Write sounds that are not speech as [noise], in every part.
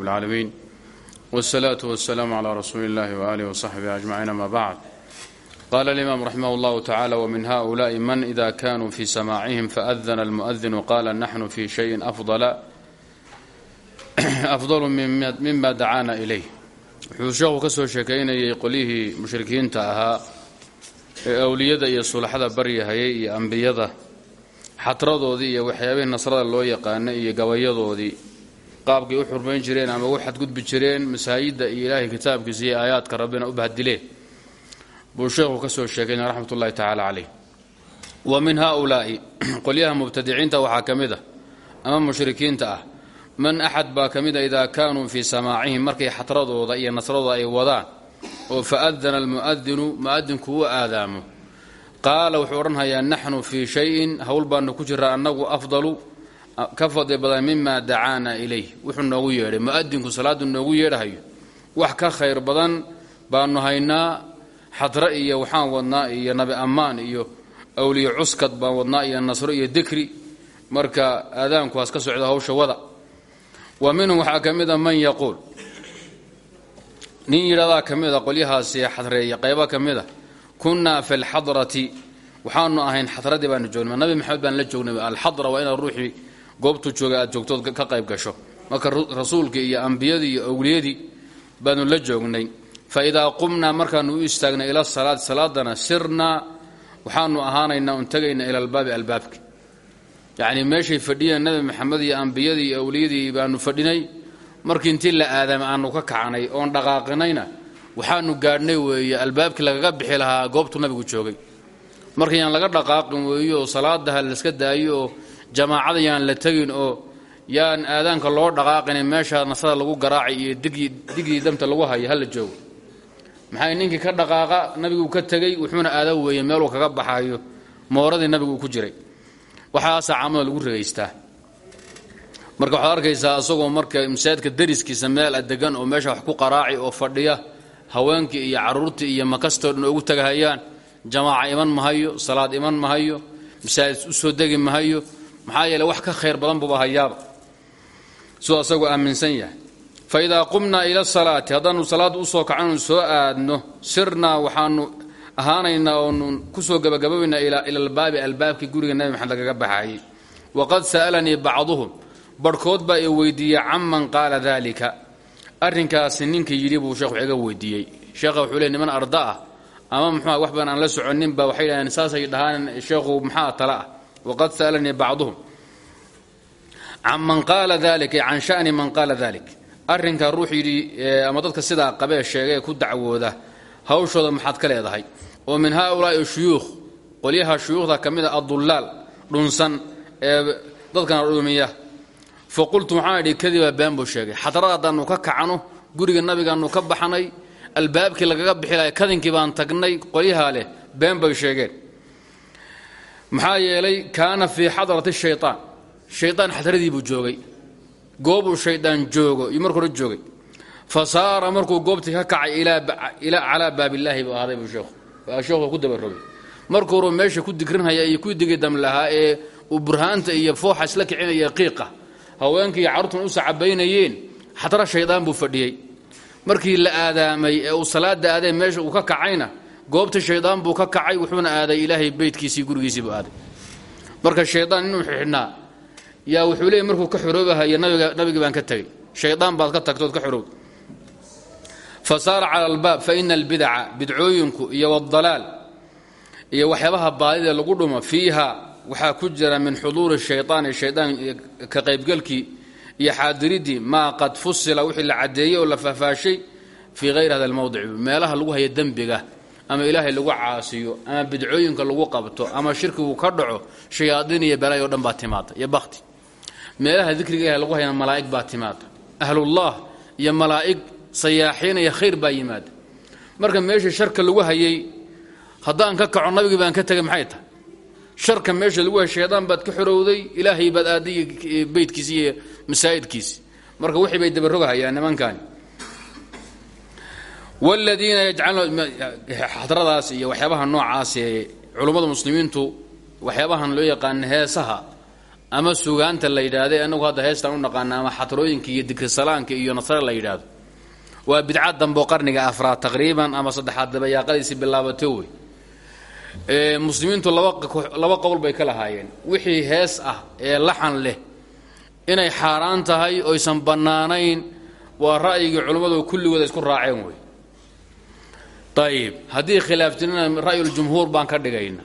العالمين والصلاة والسلام على رسول الله وآله وصحبه أجمعين ما بعد قال الإمام رحمه الله تعالى ومن هؤلاء من إذا كانوا في سماعهم فأذن المؤذن قال نحن في شيء أفضل [clears throat] أفضل مما دعانا إليه wuxuu sheekhu ka soo sheekaynayay qolyihii mushrikiinta ahaa ee awliyada iyo sulaxada baryahayay iyo ambiyada xatradoodii iyo waxyaabihii nasrada loo yaqaana iyo gabayadoodii qaabkay u xurmayn jireen ama u xadgudbi jireen masaajidda iyo ilaahay kitaabkiisa iyo aayaadka rabbina u bahdileen buu sheekhu ka soo sheekaynaya raxmat ullahi tacaala caleyh wa min haaulaa'i [clears throat] qolyaha mubtadiciinta waxaa ka mid ah ama mushrikiinta ah man axad baa ka mida idaa kaanuu fii samaacihim markay xatradooda iyo nasradooda ay wadaan oo faadana almu'adinu mu'adinku u aadaamo. Qaala wuxuu odhanhayaa naxnu fii shayin howl baanu ku jiraa annagu afdalu ka fadli badan mima dacaana ilayh wuxuu noogu yeedhay mu'adinku salaadu noogu yeedhahayo. Wax ka khayr badan baanu haynaa xadre iyo waxaan wadnaa iyo nabi ammaan iyo awliye cuskad baan wadnaa iyo nasro iyo dikri. Marka aadaanku has ka socda hawsha wada. Wa minhum waxaa ka mida man yaquul. Nin yidhahdaa ka mida qolyahaasi xadreeya qaybo ka mida kunnaa fi lxadrati waxaanu ahayn xadradii baanu joognay nabi maxamed baan la joognay alxadra waa inaad ruuxii goobtuu jooga aad joogtood ka qayb gasho. Marka rasuulkii iyo ambiyadii iyo awliyadii baanu la joognay. Fa idaa qumnaa markaanu u istaagnay ila salaati salaadana sirnaa waxaanu ahaanaynaa un tegaynaa ila albaabi albaabki. Yacnii meeshay fadhiyeen nabi maxamed iyo ambiyadii iyo awliyadii baanu fadhinay. Markii intii la aadamay aanu ka kacnay oon dhaqaaqinayna waxaanu gaadhnay weeye albaabkii lagaga bixi lahaa nabigu joogay. Markii yaan laga dhaqaaqin weeye oo salaadaha layska daayo jamaacada yaan la tegin oo yaan aadaanka loo dhaqaaqina meesha nasada lagu garaacay iyo digdii damta lagu hayo hala joogo. Maxay ninkii ka dhaqaaqa nabiguu ka tegey wuxuuna aada weeye meeluu kaga baxayo mooradii nabigu uu ku jiray. Waxaasaa caamada lagu regaystaa marka waxaad arkaysaa isagoo marka masaajidka dariskiisa meel adegan oo meesha wax ku qaraaci oo fadhiya haweenkii iyo caruurtii iyo makastoo dhan ugu tagahayaan jamaaca iman mahayo salaad iman mahayo masaajid u soo degi mahayo maxaa yeele wax ka khayr badan buuba hayaaba siduu asagoo aaminsan yahay. Fa idaa qumnaa ila salaati haddaanu salaadda u soo kacanu soo aadno sirnaa waxaanu ahaanaynaa oonu ku soo gabagababaynaa ila albaabi albaabkii guriga nabi maxamed lagaga baxayay waqad sa'alanii bacduhum barhkood baa i weydiiyey canman qaala dalika arrinkaasi ninkii yidhi buu sheekh wax iga weydiiyey. Wuxuu leey niman arda ah ama muxua wax badan aan la soconin ba waxay dhahdeen saasay dhahaan sheekhu maxaa tala ah waqad sa'alanii bacduhum can man qaala dalika can shani man qaala dalik arrinka ruux yidhi ama dadka sidaa qabee sheegay ku dacwooda hawshooda maxaad ka leedahay oo min haaulaai shuyuukh qolyaha shuyuukhda ka mida adullaal dhunsan ee dadkana dhuumiya fa qultu waxaan idhi kadiba been buu sheegay xadrad haddaannu ka kacno guriga nabigaannu ka baxnay albaabkii lagaga bixi lahay kadinkii baan tagnay qolyahaa leh been bay sheegeen maxaa yeelay kaana fii xadrati shaytaan. Shaytaan xadradii buu joogay. Goobuu shaydaan joogo marka hore joogay. Fa saara markuu goobtii ka kacay calaa baabillaahi buu ahaaday buu sheekhu. Sheekhu ku dabarogay markuu hore meesha ku digrinhaya iyo ku digidam lahaa ee uu burhaanta iyo fooxa isla kicinaya qiiqa haweenkii iyo carruurtuna u sacabaynayeen xadra shaydaan buu fadhiyey. Markii la aadaamay ee uu salaada aaday meesha uu ka kacayna goobta shaydaan buu ka kacay wuxuuna aaday ilaahay beytkiisii gurigiisii buu aaday. Marka shaydaan inuu xidhnaa yaa wuxuu leeyay markuu ka xoroobahayo nabiga nabigii baan ka tegey shaydaan baad ka tagtood ka xorowd fa saara cala fa ina albidaca bidcooyinku iyo waddalaal iyo waxyaabaha baadida lagu dhumo fiiha waxaa ku jira min xuduuri shayطaani shaydaan ka qaybgelkii iyo xaadiriddii maa qad fusila wixii la caddeeyey oo la faahfaashay fii hayri hada almowdic meelaha lagu hayo dembiga ama ilaahay lagu caasiyo ama bidcooyinka lagu qabto ama shirkigu ka dhaco shayaadiin iyo balaayo o dhan baa timaada iyo bakti meelaha dikriga ilahay lagu hayana malaa'ig baa timaada ahlullah iyo malaa'ig sayaaxiin iyo khayr baa yimaada marka meesha sharka lagu hayay haddaan ka kaco nabigii baan ka tegay maxay tahay? Sharka meesha lagu hay shaydaan baad ka xorowday ilaahay baad aaday beytkiisi iyo masaajidkiisi marka wixii bay dabarogahayaan nimankani wladiina yajcaluxadradaas iyo waxyaabaha noocaas ee culummada muslimiintu waxyaabahan loo yaqaana heesaha ama sugaanta la yidhaahday anagu hadda heestaan u naqaana ama xatrooyinka iyo dikrisalaanka iyo nasre la yidhaahdo. Waa bidca dambo qarniga afraad taqriiban ama saddexaad dabayaaqadiisi bilaabato wey. Muslimiintu laba qowl bay ka lahaayeen. Wixii hees ah ee laxan leh inay xaaraan tahay oysan bannaanayn waa ra'yigii culimmadu kulligooda isku raaceen wey ayib haddii khilaaftinana ra'yuljumhuur baan ka dhigayna.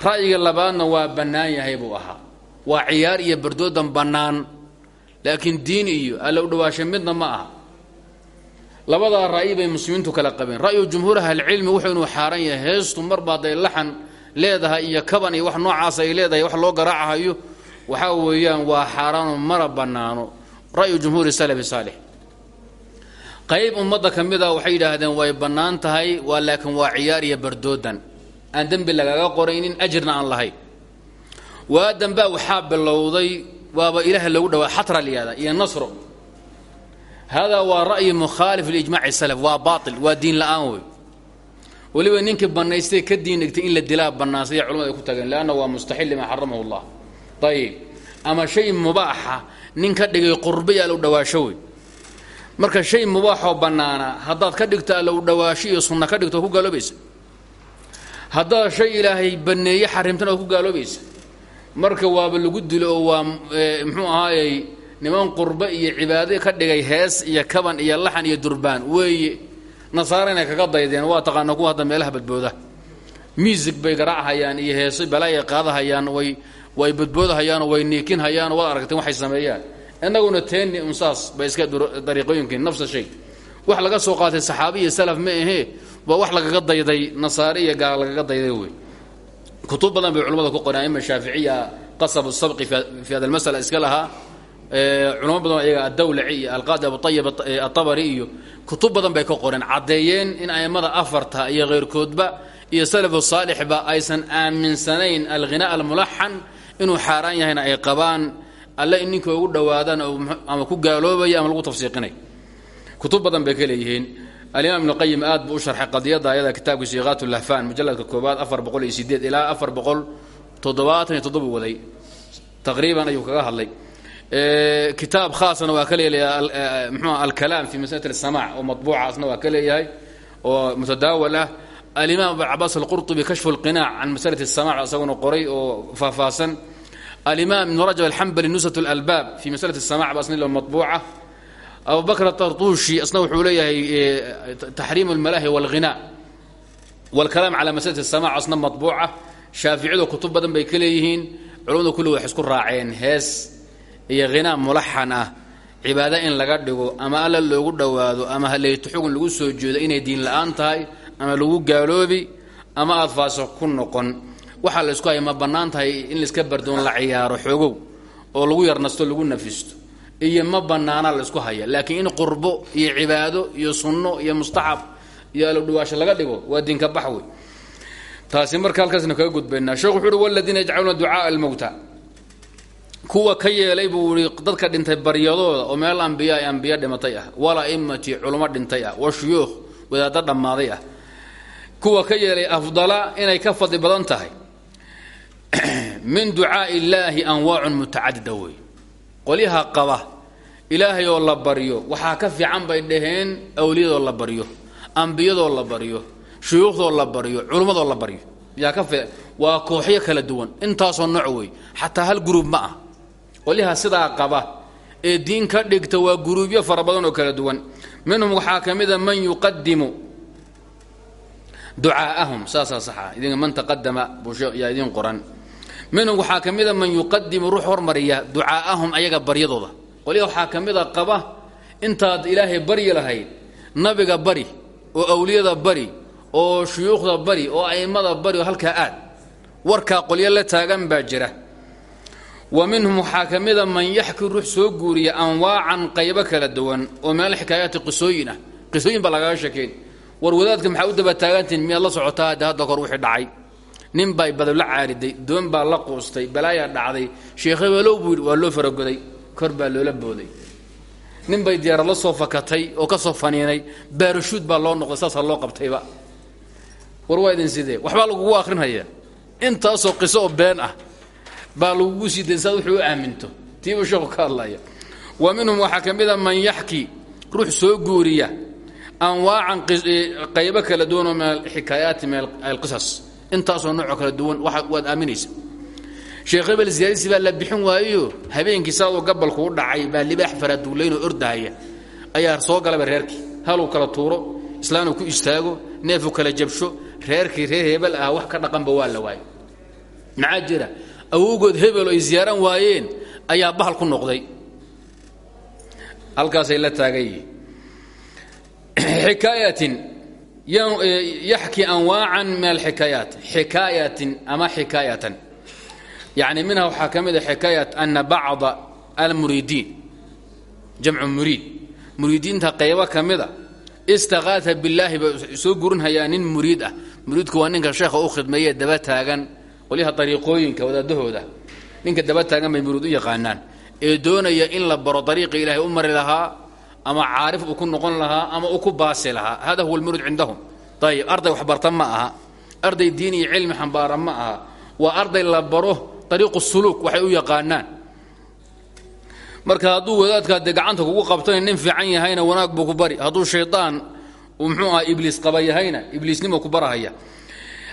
Ra'yiga labaadna waa bannaan yahay buu ahaa. Waa ciyaar iyo bardoodan bannaan laakiin diin iyo alla u dhawaasha midna ma aha. Labadaa ra'yi bay muslimiintu kala qabeen. Ra'yu jumhuur ahlicilmi wuxuu inuu xaaran yahay heestu marba hadday laxan leedahay iyo kaban iyo wax noocaas ay leedahay wax loo garaacahayo. Waxaa weeyaan waa xaaraano mana bannaano. Ra'yu jumhuuri qayb ummadda ka mid a waxay yidhaahdeen way bannaan tahay waa waa ciyaar iyo bardoodan. Aan dembi lagaga qoraynin ajirna aan lahayn waa dambaa waxaa bilowday waaba ilaaha loogu dhawaa xatra lyihahda iyo nasro hada waa ra'yi mukhaalif liijmaci salaf waa baail waa diin la'aan wey weliba ninkii bannaystay ka diin dhigtay in la dilaa bannaansaya culamada ay ku tageen leanna waa mustaxil lima xaramahu llah ayib ama shay mubaaxa nin ka dhigay qurbiya allow dhawaasho wey marka shay mubaaxoo bannaana haddaad ka dhigto allow dhawaasho iyo sunna ka dhigto ku gaaloobaysa. Haddaad shay ilaahay banneeye xarimtana oad ku gaaloobaysa. Marka waaba lagu dilo oo waa muxuu ahaayey niman qurbe iyo cibaado ka dhigay hees iyo kaban iyo laxan iyo durbaan. Weeye nasaara inay kaga daydeen waa taqaana kuwa hadda meelaha badbooda. Miisig bay garaachayaan iyo heeso balaayay qaadahayaan way way badboodahayaanoo way niikin hayaanoo waad aragteen waxay sameeyaan innaguna teeni unsaas bay iska dariiqooyinkii nafsa shay. Wax laga soo qaatay saxaabi salaf ma ahee waa wax lagaga dayday nasaare iyo gaal lagaga dayday wey. Kutub badan bay culamada ku qoreen ima shaaficiya qasab sabqi fi hada almasala iska lahaa. Culamo badan iyaga addawlaci iyo alqaadi abuayib atabari iyo kutub badan bay ka qoreen. Caddeeyeen in a'immada afarta iyo keyrkoodba iyo salafu saalixba aysan aaminsanayn alghinaa almulaxan inuu xaaraan yahayna ay qabaan alle in ninka ugu dhowaadaan ama ku gaaloobaya ama lagu tafsiiqinay kutub badan bay ka leeyihiin alimaam ibnu qayim aad buu u sharxay qadiyadda ayada kitaabkiisa iqaat lahfan mujalladka koobaad afar boqol iyo sideed ilaa afar boqol toddobaatan iyo toddoba waday taqriiban ayuu kaga hadlay kitaab khaasna waa ka leeyahay mxua alkalaam fi maslati الsamac oo maطbuucaasna waa ka leeyahay oo mutadaawal ah alimaam abu cabaas alqurطubi kashfu اlqinaac can maslati الsamac isaguna qoray oo faahfaahsan alimaam ibn rajab alxambali nusat اlalbaab fi maslati الsamac ba asna maطbuuca abu bakr atartuushi asna wuxuu leeyahay taxriim اlmalaahi wاlghinaa wاlkalaam cala maslati الsamac asna maطbuuca shaaficiyadu kutub badan bay ka leeyihiin culamadu kulli waxay isku raaceen hees iyo hinaa mulaxan ah cibaado in laga dhigo ama alla loogu dhowaado ama haleyto xugun lagu soo jeedo inay diin la'aan tahay ama lagu gaaloobi ama aad faasiq ku noqon waxaa la isku haya ma tahay in laiska bardoon la ciyaaro xoogow oo lagu yarnasto lagu nafisto. Iyo ma bannaana la isku haya. Laakiin in qurbo iyo cibaado iyo sunno iyo mustaxab iyo alodhawaasho laga dhigo waa diinka bax wey. Taasi marka halkaasna kaga gudbaynaa. Sheekhu wuxu uhi waladiina yajcaluuna ducaaa almowta kuwa ka yeelay buu ihi dadka dhintay baryadooda oo meel ambiya ambiya dhimatay ah wala'immati culummo dhintay ah wa shuyuukh wadaaddo dhammaaday ah. Kuwa ka yeelay afdala inay ka fadli badan tahay min ducaa'i illaahi anwaacun mutacadida wey qolyaha qaba ilaahay oo la baryo waxaa ka fiican bay dhaheen awliyadoo la baryo ambiyadoo la baryo shuyuukhdoo la baryo culummadoo la baryo. Yaa ka waa kooxyo kala duwan intaasoo nooc wey xataa hal guruub ma ah. Qolyaha sidaa qaba ee diin ka dhigta waa guruubyo fara badan oo kala duwan. Minhum waxaa ka mida man yuqadimu ducaa'ahum saasaa saxa idin man taqadama yaa idiin qoran minhum waxaa ka mida man yuqadimu ruux hormariya ducaa'ahum ayaga baryadooda. Qolyaha waxaa ka mida qaba intaad ilaahay baryi lahayd nabiga bari oo awliyada bari oo shuyuukhda bari oo a'immada bari oo halkaa aad. Warkaa qolyo la taagan baa jira. Wa minhum waxaa ka mida man yaxki ruux soo guuriya anwaacan qaybo kala duwan oo meel xikaayaati qisooyin ah. Qisooyin baa lagaga sheekeyn. War wadaadka miyaad la socotaa? Hadda wixii dhacay nin bay badab la caariday doon baa la quustay balaayaa dhacday. Sheekh hebelow buu yidhi waa loo faragoday kor baa loola booday. Nin bay diyaarad la soo fakatay oo ka soo faniinay baarashuud baa loo noqday saasaa loo qabtayba. War waa idin sidee? Waxbaa lagugu akhrinhayaa. Intaasoo qiso been ah baa lagugu sii saad wuxuu aaminto. Tiibuu sheekhu ka hadlaya wa minhum waxaa ka mida man yaxki ruux soo guuriya anwaacan qaybo kala duwan oo min alxikaayaati min alqisas intaasoo noocoo kala duwan waad aaminaysa. Sheekh hebel siyaadisi baa la bixin waayo habeenkii saadoo gabalku u dhacay baa libaax faraduulaynoo ordahaya ayaa soo galaba reerkii. Haluu kala tuuro islaanuu ku istaago neefuu kala jabsho reerkii reer hebel ah wax ka dhaqanba waa la waayo. Maxaa jira? Awowgood hebel ay ziyaaran waayeen ayaa bahal ku noqday. Halkaasay la taagan yihiin [clears throat] xikaayatin yaxki anwaacan min alxikaayaat xikaayatin ama xikaayatan yani minha waxaa ka mid a xikaayat ana bacda almuriidiin jamcu muriid muriidiinta qaybo ka mida istakaata billaahi ba soo gurinhayaa nin muriid ah muriidku waa ninka sheekha u khidmeeye daba taagan qolyaha ariiqooyinka wadaadahooda ninka daba taagan bay muriid u yaqaanaan ee doonaya in la baro ariiqi ilaahay u ama caarif uu ku noqon lahaa ama uu ku baasi lahaa. Hada huwa almuriid cindahum. Ayib arday waxbarta ma aha. Arday diin iyo cilmi xambaara ma aha. Waa arday la baro ariiqu suluuk waxay u yaqaanaan. Marka hadduu wadaadkaa dee gacanta kugu qabtana fiican yahayna wanaag buu ku bari. Hadduu shaydaan uu mxuu aha ibliis qaba yahayna ku barahaya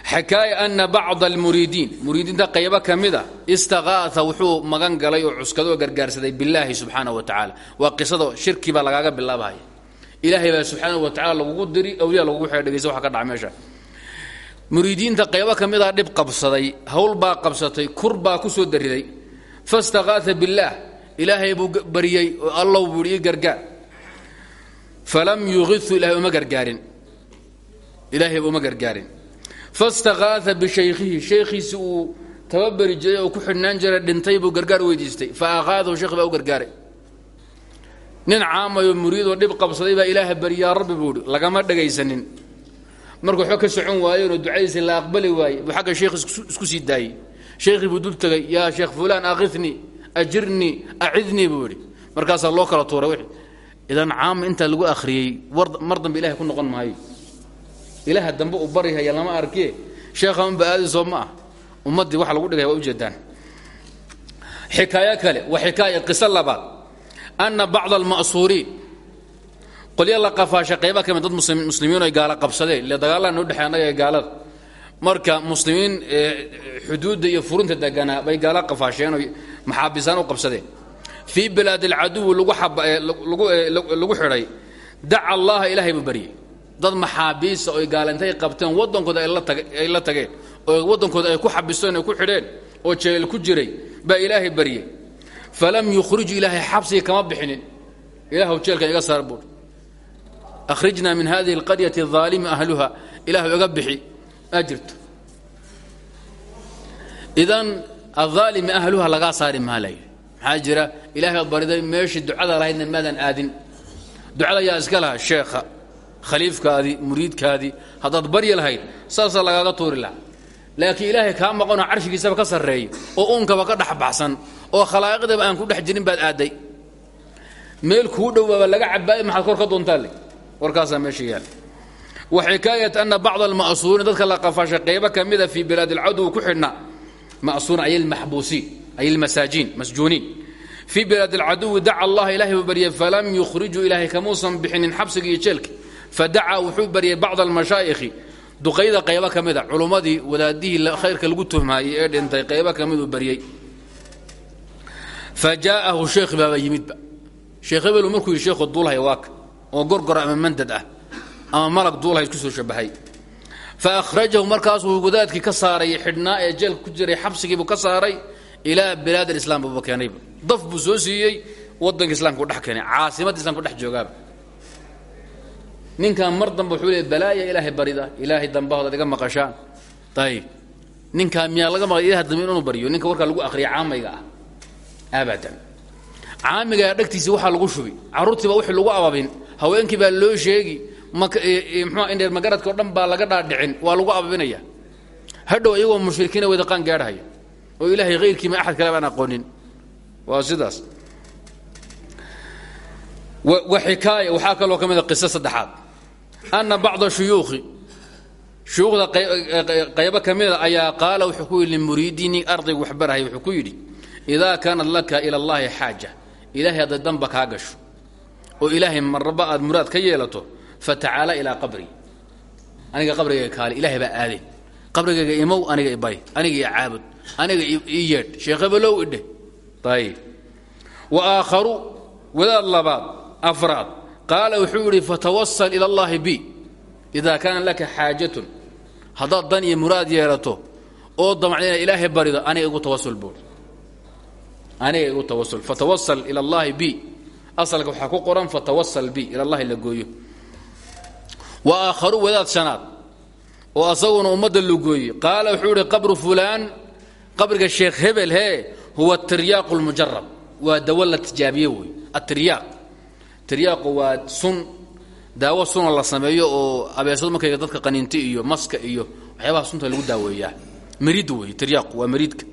xakaaya ana bacda almuriidiin muriidiinta qaybo ka mida istakaaa wuxuu magan galay oo cuskado oo gargaarsaday bilaahi subxaana wa tacaala. Waa qisada shirki baa lagaaga bilaabahaya. Ilaahay baa subxaana wa tacala lagugu diri awliya lagugu xeedhegaysa waxa ka dhaca meesha. Muriidiinta qaybo ka mida dhib qabsaday hawl baa qabsatay kur baa ku soo dariday. Fastakaaa billaah. Ilaahay buu baryey oo allow buu ii gargaar. Falam yuiu ilahay uma gargaarin fastakaaa bishaykhihi shaykhiisi uu tababari jiray oo ku xidhnaan jiray dhintay buu gargaar weydiistay. fa aqaadahu sheekh baa u gargaaray. nin caamayoo muriidoo dhib qabsaday baa ilaaha bari yaa rabbi buu ihi lagama dhagaysanin. Markuu waxba ka socon waayeenoo ducadiisa la aqbali waaye buu xagga sheekh isku sii daayey sheikhii buu dul tegay yaa sheekh fulaan akifnii ajirnii acidnii buu markaasaa loo kala tuuray wixii. Idan caama intaa lagu akhriyey mar dambe ilahay ku noqon maayo ilaaha dambe uu baryhaya lama arkiye sheekha unba aadisoo ma ah. Waxa lagu dhigaya waa ujeedaan xikaayo kale waa xikaaya qiso labaad. Anna bacda alma'suuriin. Qolyo la qafaashay qayba ka mid dad muslimiin ay gaala qabsadeen. Ile dagaalaa noo dhexey gaalada. Marka muslimiin xuduudda iyo furinta deganaa bay gaala qafaasheen oy maxaabisaan u qabsadeen. Fii bilaad alcaduwi lagu xidhay daca allaha ilaahay buu baryey dad maxaabiisa oy gaalintay qabteen waddankooda ay la tageen oo waddankooda ay ku xabiseen ay ku xidheen oo jeel ku jiray baa ilaahay baryey falam yukhriju ilaahay xabsigii kama bixinin. Ilaahw jeelkan iga saar buur. Akhrijnaa min hadihi alqaryati aalimi ahluha. Ilaahu iga bixi. Maa jirto? Idan aaalimi ahluha lagaa saari maalay. Maxaa jira? Ilahay baad bariday meeshii ducada lahaydna maadan aadin. Ducada yaa iska laha sheekha khaliifkaadii muriidkaadii haddaad baryi lahayd saasaa lagaaga tuuri lahaa. Laakiin ilaahay kaa maqanoo carshigiisaba ka sarreeyo oo uunkaba ka dhex baxsan oo khalaa'iqdaba aan ku dhex baad aadday meel kuu dhowaaba laga cabaayay maxaad kor ka doontaale warkaasaa meesha yaal. Wa xikaayat ana bacda alma'suuriin dadka la qafaashay qaybo ka mida fii bilaad alcadwi ku xidhna ma'suurin ay almaxbuusiin ay almasaajiin masjuuniin. Fii bilaad alcaduwi daca allah ilahay buu baryay falam yukhrijuu ilaahay kamuusan bixinin xabsiga iyo fadacaa wuxuu baryay bacda almashaa'ikhi duqayda qaybo ka mida culummadii wadaadihii khayrka lagu tuhmaayey ee dhintay qaybo ka miduu baryey fa jaa'ahu sheekh baaba sheekh hebelu markuu yidhi sheekhu duulhay waaka oo gorgor ama mandad ah ama malag duulhay isku soo shabahay. Fa akhrajahu markaasuu wadaadkii ka saaray xidhnaa ee jeelka ku jiray xabsigiibuu ka saaray ilaa bilaad alislam buuba keenayba daf buu soo siiyey waddanka u dhex keenay caasimadda islamka dhex joogaaba ninkan mar dambe wuxuu leey balaaya ilaahay barida ilaahay dambahood iga maqashaan ayib ninkaa miyaa laga maqlay ilaha dambe inuu baryo ninka warkaa lagu akhriya caamayga ah. Abadan. Caamigaa dhegtiisa waxaa lagu shubi. Carruurtiiba wixii lagu ababin. Haweenkii baa loo sheegi. Mxua indheer magaradka dhan baa laga dhaadhicin. Waa lagu ababinaya. Hadhow iyagoo mushrikiina wadaqaan gaadhaya. Oo ilaahay hayrkiima axad kale baan aqoonin. Waa sidaas. Wa xikaaya waxaa kaloo ka mida qiso saddexaad ana bacda shuyuukhi shuyuukhda qaybo ka mida ayaa qaala wuxuu ku yidhi limuriidini ardaygu waxbarahay wuxuu ku yidhi idaa kaanat laka ila allahi xaaja ilaahay hadday danba kaa gasho oo ilaahay marba aad muraad ka yeelato fatacaala ilaa qabri aniga qabrigayga kaali ilaahay baa aade qabrigayga imow aniga ibay aniga i caabud aniga ii yeedh qaala wuxuu yidhi fatawasal ila allahi bi idaa kaana laka xaajatun. Haddaad dan iyo muraad yeelato oo damacda inaad ilaahay barido aniga igu tawasul buur aniga igu tawasul fatawasal ila allahi bi. Asalka waxaa ku qoran fatawasal bi ila allahi la gooyo. Wa aakharu wadaad shanaad oo asaguna ummadda lugooye qaala wuxuu ihi qabru fulaan qabriga sheekh hebel hee huwa tiryaaqu lmujarab waa dawo la tijaabiye wey. Atiryaaq tiryaaqu waa sun daawo sunoo la sameeyo oo abeesadu markay dadka qaniinti iyo maska iyo waxyaabaha sunta lagu daaweeyaa. Mariid wey tiryaaqu waa mariidka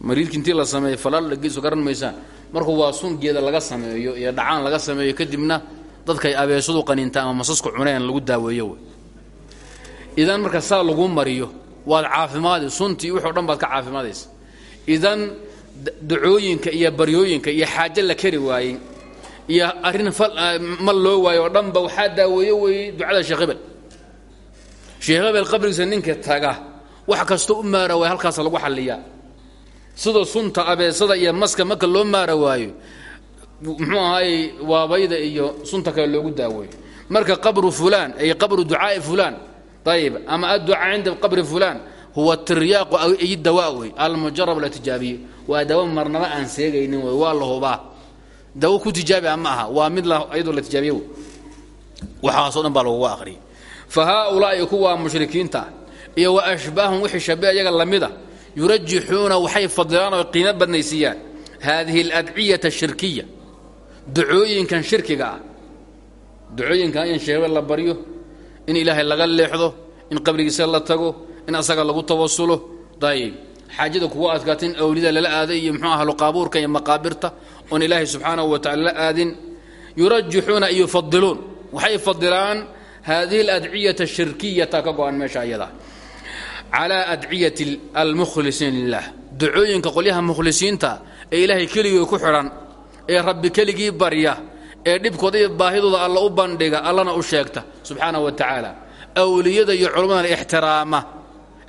mariidka la sameeyo falaal lagiisu garan maysaan marku waa sun geeda laga sameeyo iyo dhacaan laga sameeyo kadibna dadkay abeesadu qaniinta ama masasku cuneen lagu daaweeyo idan marka saa lagu mariyo waad caafimaadi suntii wuxoo dhan baad ka caafimaadaysa. Idan dacooyinka iyo baryooyinka iyo xaaje la kari waayey iyo arrin mal loo waayo. Oo dhanba waxaa daaweeyo weeye ducada sheekh hebel. Sheekh hebel qabrigiisa wax kastoo u maara waaya halkaasa lagu xalliyaa. Sida sunta abeesada iyo maska marka loo maara waayo muxuu ahaayey waabayda iyo sunta kale loogu daaweeyo. Marka qabru fulaan ay qabru ducaa'i fulaan ayib ama adducaa cinda qabri fulaan huwa tiryaaqu ay dawaa wey. Almujarab la tijaabiye waa dawo marnaba aan seegaynin wey waa la hubaa dawo ku tijaabi a ma aha? Waa mid iyadoo la tijaabiye wey waxaasoo dhan baa laguga akhriyay fa haaulaa'i kuwa mushrikiinta iyo wa ashbaahum wixii shabe iyaga lamida yurajixuuna waxay fadilaan oo qiimo badnaysiiyaan. Haadihi aladciyata ashirkiya ducooyinkan shirkiga ah. Ducooyinkan in sheebe la baryo in ilaahay laga leexdo in qabrigiisa la tago in asaga lagu tawasulo. Ayib xaajada kugu adkaata in awlida lala aaday iyo mxuu ahlu qaabuurka iyo maqaabirta oon ilaahay subxaanahu wa tacala la aadin yurajixuuna iyo yufadiluun waxay fadilaan haadihi aladciyata ashirkiyata ka go-an meesha ayada. Calaa adciyati almukhlisiin lilah ducooyinka qolyaha mukhlisiinta ee ilaahay keligii ku xidhan ee rabbi keligii barya ee dhibkooda iyo baahidooda alla u bandhiga allana u sheegta subxaanahu wa tacaala awliyada iyo culammadana ixtiraama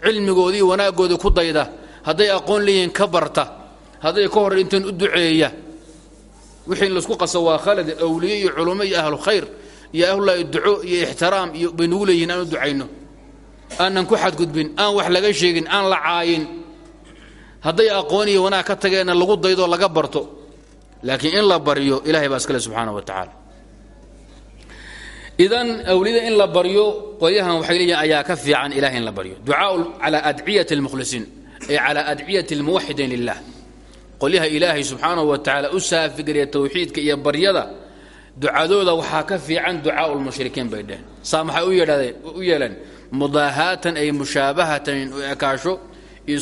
cilmigooda iyo wanaagooda ku dayda hadday aqoon leeyihiin ka barta. Hadday ka hor inteen u duceeya. Wixii la isku qaso waa khalade awliye iyo culummo iyo ahlu khayr iyo ahlulahi duco iyo ixtiraam iyo bay nugu leeyihiin aan u ducayno. Aanan ku xadgudbin aan wax laga sheegin aan la caayin. Hadday aqoon iyo wanaag ka tageenna lagu daydoo laga barto. Laakiin in la baryo ilahay baa iskale subxaana wa tacaala. Idan awliyada in la baryo qolyahan waxay leeyihiin ayaa ka fiican ilahay in la baryo ducaau calaa adciyati almukhlisiin ay calaa adciyati almuwaxidiin lilah qolyaha ilaahay subxaanahu wa tacaala u saafigeliya towxiidka iyo baryada ducadooda waxaa ka fiican ducaau lmushrikiin bay dheheen saa maxay u yeeleen? Mudaahaatan ay mushaabahatan ekaasho iyo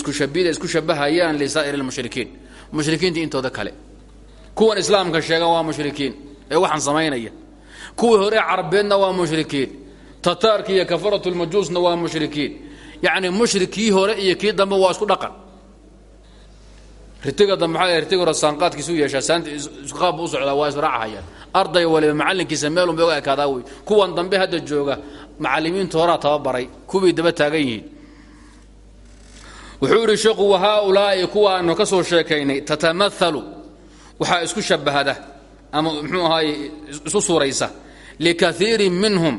isku shabahayaan lisaa'ir lmushrikiin mushrikiinta intooda kale. Kuwan islaamka sheega waa mushrikiin ee waxaan samaynaya. Kuwii hore carabeedna waa mushrikiin. Tataarki iyo kafaratu lmajuusna waa mushrikiin yacni mushrikii hore iyo kii dambe waa isku dhaqan. Ritiga dambe maxaa ritiga hore saanqaadkiisu yeeshaa saanta isqaabba u socdaa waa israacahayaan arday waliba macallinkiisa meelunbay uga ekaadaa wey kuwan dambe hadda jooga macallimiinta horaa tababaray kuway daba taagan yihiin. Wuxuu idhi sheekhu wahaaulaa'i kuwaanu ka soo sheekaynay tatamaalu waxaa isku shabahda ama mxuu ahaaye isu suuraysa. Likaiirin minhum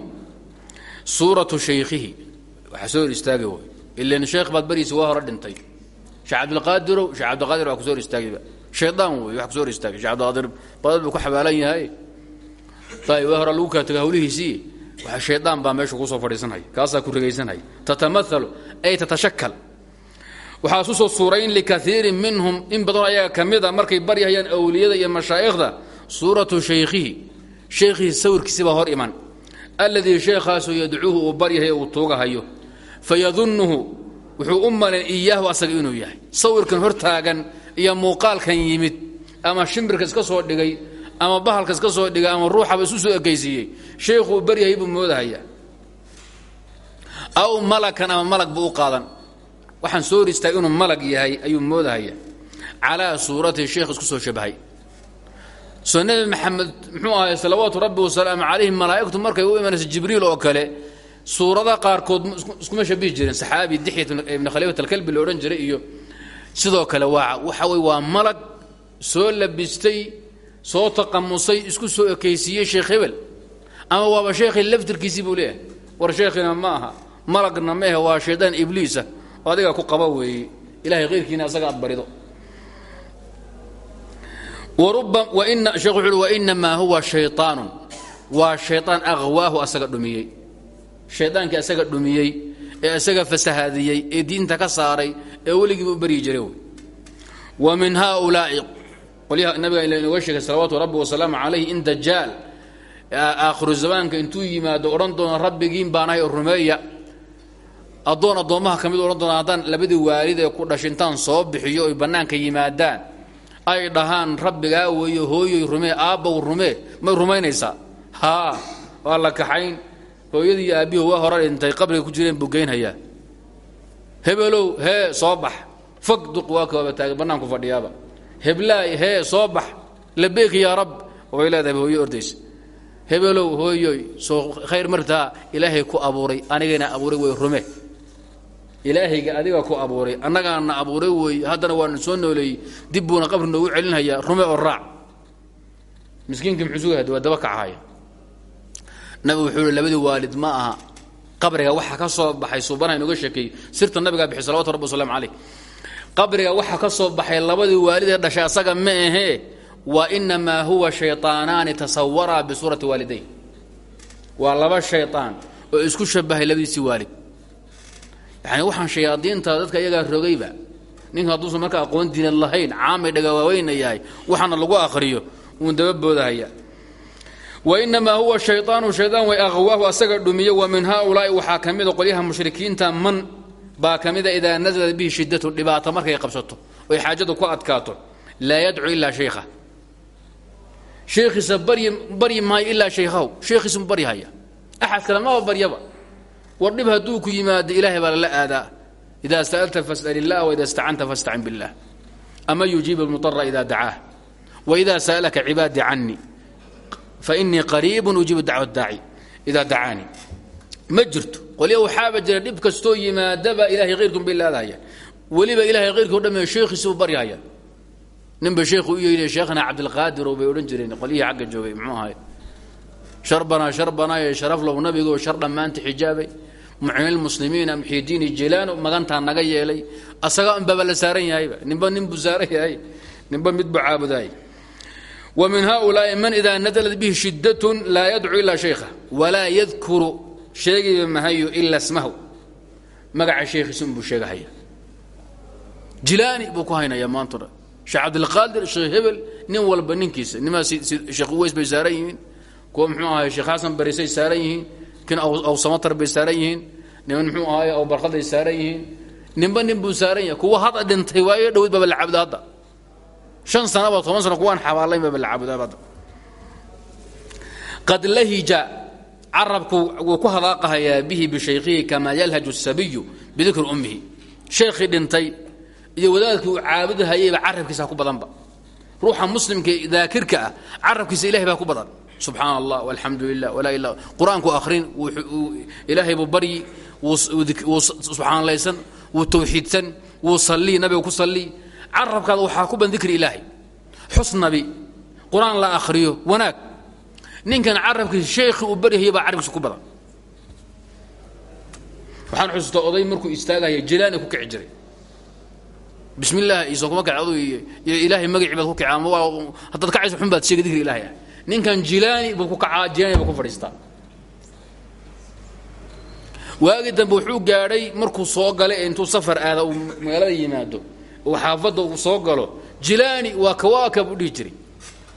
suuratu shaykhihi waxaa soo hor istaagi way. Ilan sheekh baad bariisa waa hore dhintay. Sheekh cabdilqaadirow sheekh cabdiqaadir waa ku soo hor istaagayba shaydaan wey wax ku soo hor istaagay. Sheekh cabdiqaadir badad buu ku xabaalan yahay. Ayb waa hore lagu kala taga hawlihiisii. Waxa shaydaan baa meesha ku soo fadhiisanhaya kaasaa ku rigaysanhaya tatamaalu ay tatashakal. Waxaa isu soo suurayn likaiirin minhum in badanoo ayaga ka mida markay baryahayaan awliyada iyo mashaa'ikhda suuratu shaykhihi shaykhihi sawirkiisibaa hor iman. Alladii sheekhaasoo yadcuuhu uu baryahay uu tuugahayo fayadunnuhu wuxuu u iyaahu asaga inuu yahay. Sawirkan hor taagan iyo muuqaalkan yimid ama shimbirka iska soo dhigay ama bahalka iska soo dhigay ama ruuxaba isu soo ekaysiiyey sheekhu uu baryahay buu moodahayaa aw malakan ama malag buu u qaadan. Waxaan soo hor istaagay inuu malag yahay ayuu moodahaya. Calaa suuratihi sheekh isku soo shabahay. Soo maxamed muxuu ahay salawaatu rabbi wasalaamu calayhi malaa'igtu markay u imanayso jibriil oo kale suurada qaarkood iskuma shabihi jireen. Saxaabi dixyat ibni khaliifat alkalbi la odhan jiray iyo sidoo kale waa waxa wey waa malag soo labistay soo taqamusay isku soo ekaysiiyey sheekh hebel. Ama waaba sheekhii laftirkiisii buu leeyahay. War sheekhina ma malagna ma waa shaydaan ibliisa oo adiga ku qaba weeye. Ilahay khayrkiina asaga aad barido. Wainamaa huwa shayطaanu waa shayطaan aghwaahu asaga dhumiyey shaydaankii asaga dhumiyey ee isaga fasahaadiyey ee diinta ka saaray ee weligiiba u baryi jiray wa min haulaa'i qolyaha nabiga ila inooga salawaatu rabbi wasalaamu calayh in dajaal aakhiru zamaanka intuu yimaado odhan doona rabbigiin baanahay oo rumeeya. Addoon addoommaha ka doona haddaan labadii waalid ee ku dhashay intaan soo bixiyo oy bannaanka yimaadaan ay dhahaan rabbigaa weeyo hooyoy rumee aabbow rumee may rumaynaysaa? Haa waa la kaxayn hooyadii aabbihu waa hora dhintay qabriga ku jireen buu geynhayaa. Hebelow hee soo bax. Fog duq waa kaaba taagan bannaanku heblaay hee soo bax. Labeek yaa rab way leedahay hooyo ordaysa. Hebelow hooyoy soo khayr martaa ilaahay ku abuuray anigayna abuuray way rume. Ilaahayga adiga ku abuuray annagaana abuuray weeye haddana waana soo nooleeyey dib buuna qabri noogu celinhayaa rume oo raac. Miskiinkii muxuu sugahad waa daba kacahaya nabigu wuxuu hi labadii waalid ma aha. Qabriga waxa ka soo baxay suubanaha inooga sheekeeyey sirta nabigaa bixi salawatu rabbi waslamu calayh. Qabriga waxa ka soo baxay labadii waalid ee dhashay asaga ma ahee wa inamaa huwa shayطaanaani tasawaraa bisuurati waalidayn. Waa laba shayطaan oo isku shabahay labadiisii waalid. Yani waxaan shayaadiinta dadka iyagaa rogayba ninka hadduusan marka aqoon diinad lahayn caamay dhagawaaweyna yahay lagu akhriyo uun daba boodahaya wainamaa huwa shayaanu shayaan way aqwaahu asaga dhumiye wa min haaulaa'i waxaa ka mida mushrikiinta man baa ka mida idaa bihi shidatu dhibaato markay qabsato oy xaajadu ku adkaato laa yadcu ilaa shaykha. Sheekhiisa baryi maayo ilaa shaykhahu sheekhiisu baryhaya axad kale maba baryaba. War dhib hadduu ku yimaado ilaahay baa lala aadaa. Idaa sa'alta fas'al illah waida istacanta fastacin billah ama yujiib almutara ida dacaah waida sa'alaka cibaadii canii fainii qariibun ujiibu dacwa daaci idaa dacaanii ma jirto qolya waxaaba jira dhib kastoo yimaadaba ilahay hayrkun bay laadahaya weliba ilahay hayrkii o dhame sheekhiisuu baryhaya ninba sheekhu u yeedhi sheekhna cabdilqaadir bay odhan jireen qolyihii xagga joogay muxuu ahay sharbanaa sharbanaa ee sharaf lahu nabigo shar dhammaanta xijaabay mucimilmuslimiina muxiidiini jilaano magantaa naga yeelay asaga unbaba la saaran yahayba ninba ninbuu saaran yahay ninba midbu caabudaay wa min haulaai man idaa naزlat bihi shidatun laa yadcu ilaa shaykha walaa yadkuru sheegiba mahayo ila smahu magaca sheekhiisa unbuu sheegahaya jilaani buu ku haynaya maanto dhan sheekh cabdilqaadir sheekh hebel nin walba ninkiisa nimaa sheekh uweys bay saaran yihiin. Kuwa muxuu ahay sheekh xasan barisay saaran yihiin. Kin awsamatar bay saaran yihiin. Niman muxuu ahay awbarkhaday saaran yihiin. Ninba nin buu saaran yahay. Kuwa hadda dhintay waayo dhowd baba la cabda hadda shan sanaba toban sano kuwaan xabaalayn baba la caabudaa hadda qad lahija carabku wuu ku hadaaqahayaa bihi bishaykhihi kamaa yalhaju sabiyu bidikri ummihi sheekhii dhintay iyo wadaadkii uu caabudahayeyba carabkiisa ku badanba ruuxa muslimka daakirka ah carabkiisa ilahay baa ku badan subxaan allah walxamdu lilah walaa ila qur'aanku akhrin ilaahay buu baryi wuu subxaanlaysan wuu tawxiidsan wuu sallii nabiga ku sallii carabkaada waxaa ku badan dikri ilaahay. Xusnabi qur'aan la akhriyo. Wanaag. Ninkan carabkiisa sheekhii uu baryahaya baa carabkiisa ku badan. Waxaan xusuustaa oday markuu istaagaya jilaani ku kici jiray. Bismi illah iisan kuma kaci adu iyo ilaahay magacii baad ku waa haddaad kacayso xun baad sheegay dikri ilahay ah ninkan jilaani buu ku kacaa jilaani buu ku fadhiistaa waagii dambe wuxuu gaadhay markuu soo galay intuu safar aada magaalada yimaado uu xaafadda uu soo galo jilaani waa kawaakab u dhihi jiray.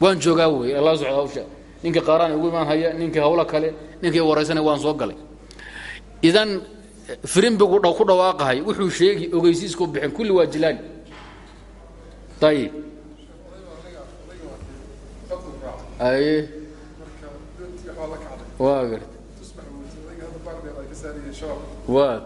Waan joogaa wey alla socda hawsha ninkii qaaraan igu imaan haya ninkii hawlo kale ninkii waraysanaya waan soo galay. Idan firimbigu dh ku dhawaaqahay wuxuu sheegi ogeysiisku bixin kulli waa jilaani. Ayib aye waa garta waad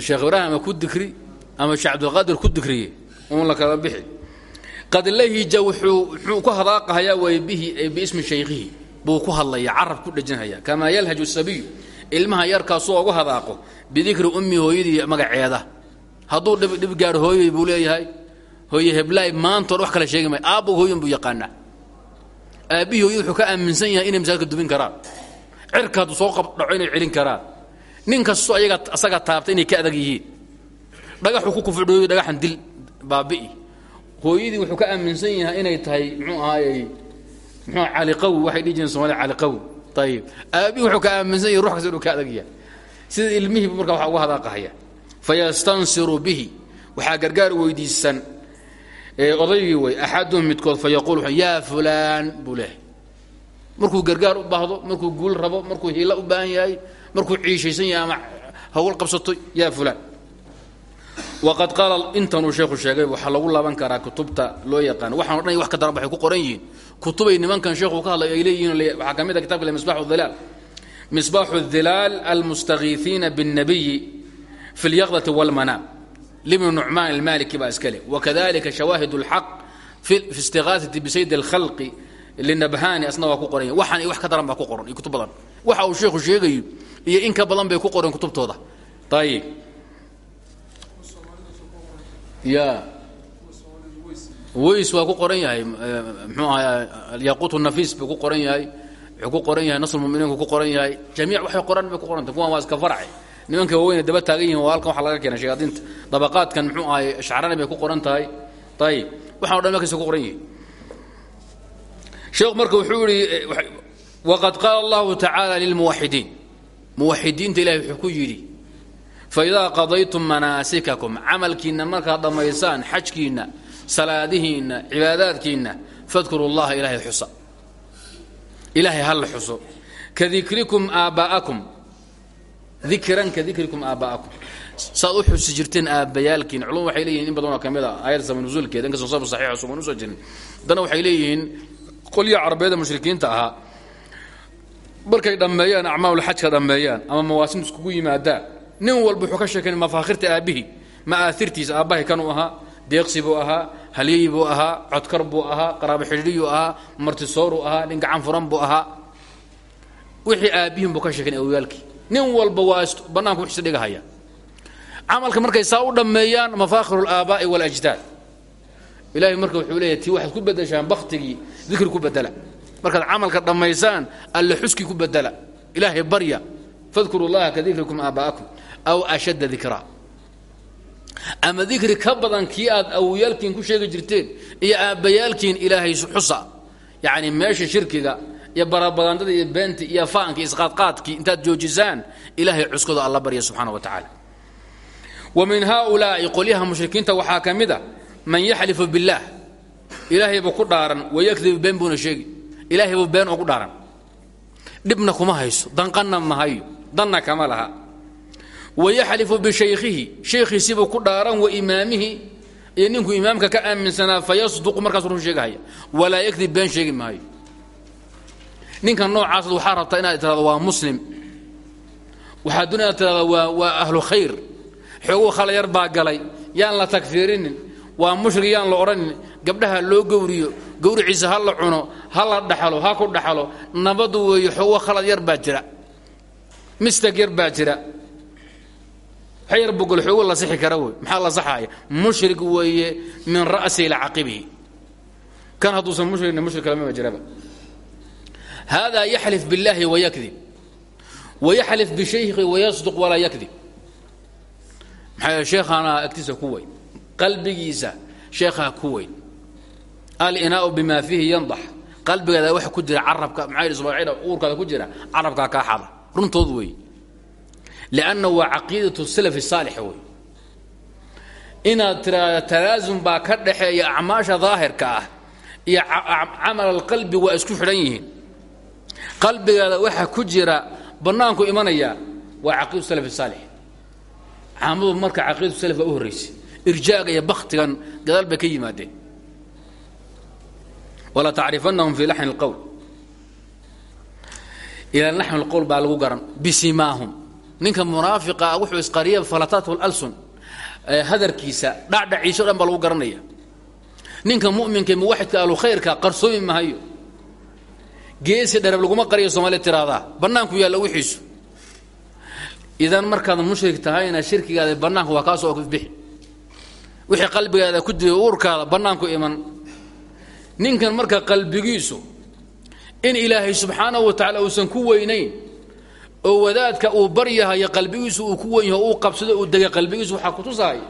sheekh ibraahim ama ku dikri ama sheekh cabdilqaadir ku dikriye uun la kala bixi qad lahija wuxuu ku hadaaqahayaa way bihi biismi shaykhihi buu ku hadlaya carab ku dhejinhaya kamaa yalhaju sabiyu ilmaha yarkaasoo ugu hadaaqo bidikri ummi hooyadii magaceeda hadduu dhib gaar hooyay buu leeyahay hooye heblaay maantoon wax kale sheegi aabbo hooyan buu yaqaanaa aabbihii wuxuu ka aaminsan yahay inay masaajidka dubin karaan cirka hadduu soo qabdhaco inay celin karaan. Nin kastoo ayaga asaga taabta inay ka adag yihiin. Dhagaxuu ku kufudhooyo dhagaxan dil baabi'i hooyadii wuxuu ka aaminsan yahay inay tahay muxuu ahaayey muxuu caliqawi waxay dhihi jireen soomaalida caliqawi ayib aabbihii wuxuu ka aaminsan yahay ruux kasta inuu ka adag yahay. Sida ilmihiibu markaa waxa uga hadaaqahaya fayastansiru bihi. Waxaa gargaar weydiisan odaygii wey axaduhum midkood fa yaquul yaa fulaan buu leehay markuu gargaar u baahdo markuu guul rabo markuu hiilo u baahan yahay markuu ciishaysan yahay ama hawl qabsato yaa fulaan waqad qaala intanuu sheekhu sheegay waxaa lagu laaban karaa kutubta loo yaqaano waxaan o dhan wax ka daran waxay ku qoran yihiin kutubay nimankan sheekhu ka hadlay ay leeyihiin waxaa ka mid a kitabka misbaxu dhilaal misbaaxu dhilaal almustakiifiina biاnnabiyi fi اlyaqdati wاlmanaam libni nucmaan almaliki baa iska leh wakadalika shawaahid اlxaq fi istiqaasati bisayd اlkhalqi linabhani asna waa ku qoran yahy waxaan wax ka daran baa ku qoran iyo kutub badan waxa uu sheekhu sheegayo iyo in ka badan bay ku qoreen kutubtooda ayib ya ways waa ku qoran yahay mxuu ahaa yaquut nafiis buu ku qoran yahay wuxuu ku qoran yahay nasrulmuminiinku ku qoran yahay jamiic waxay qoran bay ku qorantay kuwan waa iska farci nimanka waaweyne daba taagan yihiin waa halkan waxa laga keena shayaadiinta dabaqaadkan muxuu ahay shacrani bay ku qoran tahay ayib waxan o dhan markaysa ku qoran yihiin sheekhu marka wuxuu yihi waqad qaala allahu tacaala lilmuwaxidiin muwaxidiinta ilahay wuxuu ku yidhi faidaa qadaytum manaasikakum camalkiinna markaad dhammaysaan xajkiinna salaadihiinna cibaadaadkiinna fadkuru llaha ilaahay xusa. Ilaahay halla xuso. Ka dikrikum aabbaa'akum dikran ka dikrikum aabbaa'akum saad u xusi jirteen aabbayaalkiin. Culum waxay leeyihiin in badan oo ka mid a aayadda sama nusuulkeeda inkastoo sabab saxiixa sugan u soo jirin. Haddana waxay leeyihiin qolya carabeeda mushrikiinta ahaa markay dhammeeyaan acmaalulxajka dhammeeyaan ama mawaasim iskugu yimaadaan nin walba wuxuu ka sheekayn mafaakhirta aabbihii ma'aairtiisa aabbahay kanuu ahaa deeqsi buu ahaa halyeyi buu ahaa codkar buu ahaa qaraabo xidhiidhiyuu ahaa martisooruu ahaa nin gacan furan buu ahaa. Wixii aabbihin buu ka sheekayn awyaalkii nin walba waa bannaanku wixisa dhigahaya. Camalka markay saa u dhammeeyaan mafaakhir alaabaa'i walajdaad ilahay marka wuxuu leeyahy tii waxaad ku bedeshaan baktigii dikri ku bedela markaad camalka dhammaysaan alle xuskii ku bedela ilaahay barya fadkuru llaha ka aw ashadda dikraa ama dikri ka badan kii aad awyaalkiin ku sheegi jirteen iyo aabbayaalkiin ilaahay xusa. Yacni meesha shirkiga iyo barabagandada iyo beenti iyo faanki isqaadqaadkii intaad joojisaan ilaahay cuskado alla barya subxana wa tacaala. Wa min haaulaa'i qolyaha mushrikiinta waxaa ka a man yaxlifu billaah ilaahay buu ku dhaaran wayakdibu been buuna sheegi ilaahay buu been ugu dhaaran. Dhibna kuma hayso danqanna ma hayo danna kama laha. Wayaxlifu bishaykhihi shaykhiisibuu ku dhaaran wa imaamihi iyo ninkuu imaamka ka aaminsanaa fayasduqu markaas run sheegahaya. Walaa yakdib been sheegi maayo ninka noocaas waxaa rabtaa inaad tirado waa muslim. Waxaa doonaya inaad waa waa khayr. Xoogu khala yar baa galay yaan la tagfiirinin waa mushrig yaan la odhanin gabdhaha loo gowriyo gowriciisa ha la cuno ha la dhaxalo ha ku dhaxalo nabadu weeye xoogo khalad yar baa jira mistag yar baa jira. Yar bogol la sixi kara maxaa la saxaaya? Mushrig weeye min ra'si ila caqibihi kan hadduusan mushrigna mushrig kalamama jiraba. Hada yaxlif biاllahi wayakdib wayaxlif bishayki wayasduq walaa yakdib maxaa sheekhaana agtiisa ku weyn qalbigiisa sheekhaa ku weyn. Alinaau bima fiihi yandax. Qalbigaada waxa ku jira carabka subaxida uurkaada ku jira carabkaa kaa xada runtood weey lianna waa caqiidatu salafi saalix wey inaad tiraahdo talaasum ka dhaxeeya acmaasha daahirka ah iyo camal alqalbi waa isku xidhan qalbigaada waxa ku jira bannaanku imanaya waa caqiidatu salafi saalix. Caamadu marka caqiidatu salaf baa u horraysay irjaaga iyo baktigan gadaal bay ka yimaadeen wala tacrifanahum fii laxni اlqowl ilaa laxni اlqowl baa lagu garan bisimaahum ninka munaafiqa wuxuu isqariya falataat اlalsun hadarkiisa dhacdhaciiso dhan baa lagu garanaya ninka muminka muwaxidka ahlu khayrka qarsoomi mahayo geesi dherab laguma qariyo soomaalia tiraahdaa bannaanku yaalla wixiisu idan markaad mushrik tahayna shirkigaada bannaanka waa kaasoo bixi wixii qalbigaada ku jira uurkaada bannaanku iman. Ninkan marka qalbigiisu in ilaahay subxaanahu wa tacaala uusan ku weynayn oo wadaadka uu baryahayo qalbigiisu uu ku weyn yaho uu qabsado uu dega qalbigiisu waxaa ku tusaaya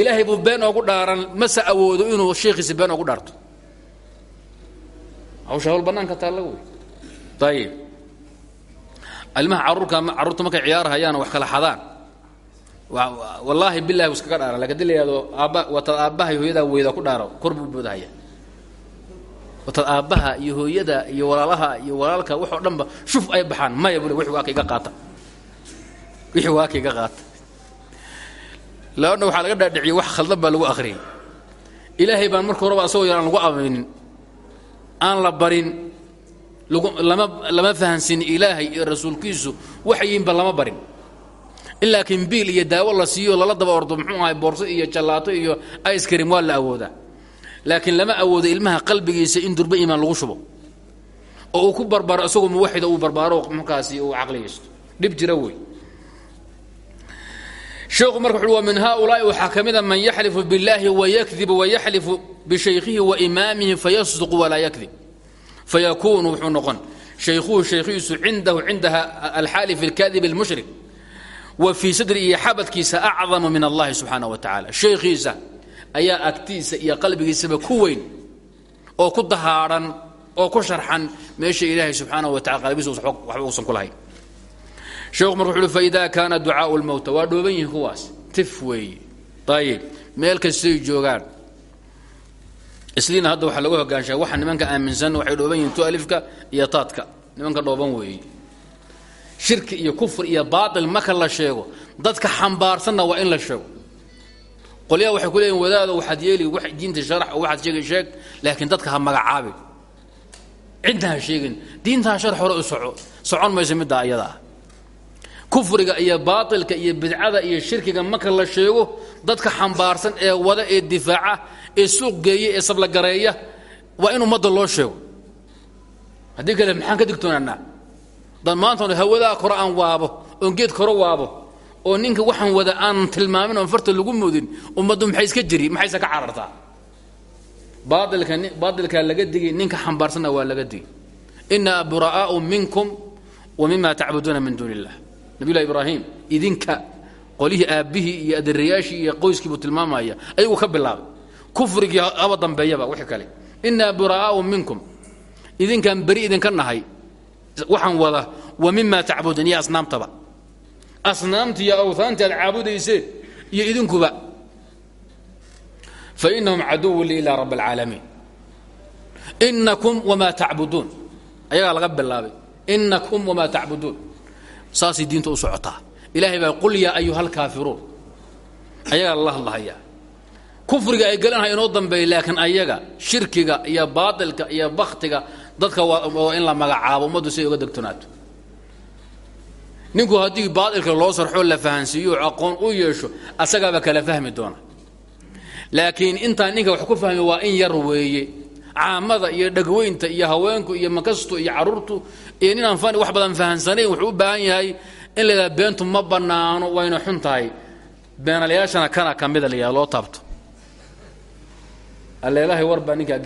ilaahay buu been oogu dhaaran mase awoodo inuu sheekhiisi been oogu dhaarto. Hawsha hawl bannaanka taalla wey. Ayib ilmaha caruurka carruurta markay ciyaarhayaan wax kala xadaan wallaahi bilahi bu iskaga dhaara laakiin haddii la yihahdo aabba wataad aabbaha iyo hooyadaa weyda ku dhaaro kor buu boodahaya wataad aabbaha iyo hooyada iyo walaalaha iyo walaalka waxoo dhanba shuf ay baxaan maya bule wixii waa ka iga qaata. Wixii waa ka iga qaata. Laanna waxaa laga dhaadhiciyey wax khaldan baa lagu akhriyey. Ilaahay baan marka horeba asagoo yar aan lagu amaynin aan la barin lama lama fahansin ilaahay iyo rasuulkiisu waxyinba lama barin. in laakiin biil iyo daawo la siiyo lala daba ordo mxuu ahay boorso iyo jallaato iyo iskarim waa la awoodaa. Laakiin lama awoodo ilmaha qalbigiisa in durbe iimaan lagu shubo. Oo uu ku barbaro isagoo muwaxida uu barbaaro makaasi uu caqligaysto dhib jira wey. Sheekhu marka wuxu wa min haaulaai waxaa ka mida ah man yaxlifu billaahi wayakdibu wayaxlifu bishaykhihi wa imaamihi fayasduqu walaa yakdib. Fayakuunu wuxuu noqon. Shaykhuhu shaykhiisu cindahu cinda alxaalifi alkaadib almushrik wa fii sadri iyo xabadkiisa acdamu min allahi subxaanaه wa tacala shaykhiisa ayaa agtiisa iyo qalbigiisaba ku weyn oo ku dahaadhan oo ku sharxan meesha ilaahay subxaanaه wa tacala qalbigiisa waxba uusan ku lahayn. Sheekhu marka wuxu uhi faida kaana ducaau lmowta waa dhooban yihiin kuwaas. Tif weeye. Ayib meel kastay joogaan. Isliina hadda waxaa lagu hogaanshaa waxa nimanka aaminsan waxay dhooban yihiin tualifka iyo taadka. Nimanka dhooban weeye shirki iyo kufr iyo baatil marka la sheego dadka xambaarsanna waa in la sheego. Qolyaha waxay ku leeyihiin wadaado waxaad yeeli wax diinta sharax oo waxaad sheeg laakiin dadka ha magacaabin cidna sheegin. Diintaa shar hore u soco. Socon mayso middaa ayada ah. Kufriga iyo baatilka iyo bidcada iyo shirkiga marka la sheego dadka xambaarsan ee wada ee difaaca ee suuq geeya ee sablagareeya waa in ummadda loo sheego. Haddii kale maxaan ka digtoonaanaa maanta hawadaa kore waabo oon geed kore waabo oo ninka waxaan wada aan tilmaamin oon farta lagu moodin ummaddu maxay iska jiri maxayse ka carartaa? Baailka baatilkaa laga digi ninka xambaarsanna waa laga digi. Inaa buraa'aau minkum wa mima tacbuduuna min duuni illah nabiyullahi ibraahim idinka qolihii aabbihii iyo adeerayaashii iyo qoyskii buu tilmaamaya ayagu ka bilaabay. Kufrigii haba dambeeyaba wixii kale. Inaa buraa'aau minkum idinkaan beri idinka nahay waxaan wada wa mima tacbuduun iyo asnaamtaba. Asnaamti iyo awhaanti aad caabudayseen iyo idinkuba. Fainahum caduwu lii ilaa rabb alcaalamiin inakum wamaa tacbuduun ayagaa laga bilaabay. Inakum wamaa tacbuduun saasay diinta u socotaa. Ilaahay baa qul yaa ayuha alkaafiruun ayagaa lala hadlahayaa. Kufriga ay galanha inoo dambeeya laakiin ayaga shirkiga iyo baatilka iyo baktiga dadka waa in la magacaabo ummaddu siday uga degtonaato ninku haddii baatilka loo sarxoo la fahansiiyo aqoon u yeesho asagaaba kala fahmi doona. Laakiin intaa ninka wax ku fahmi waa in yar weeye. Caamada iyo dhegweynta iyo haweenku iyo makastu iyo caruurtu iyo ninaan wax badan fahansanayn wuxuu u baahan yahay in la beentu ma bannaano wayna xun tahay. Beenalayaashana kana ka mida la loo taabto. Alleelahay war baa ninkaa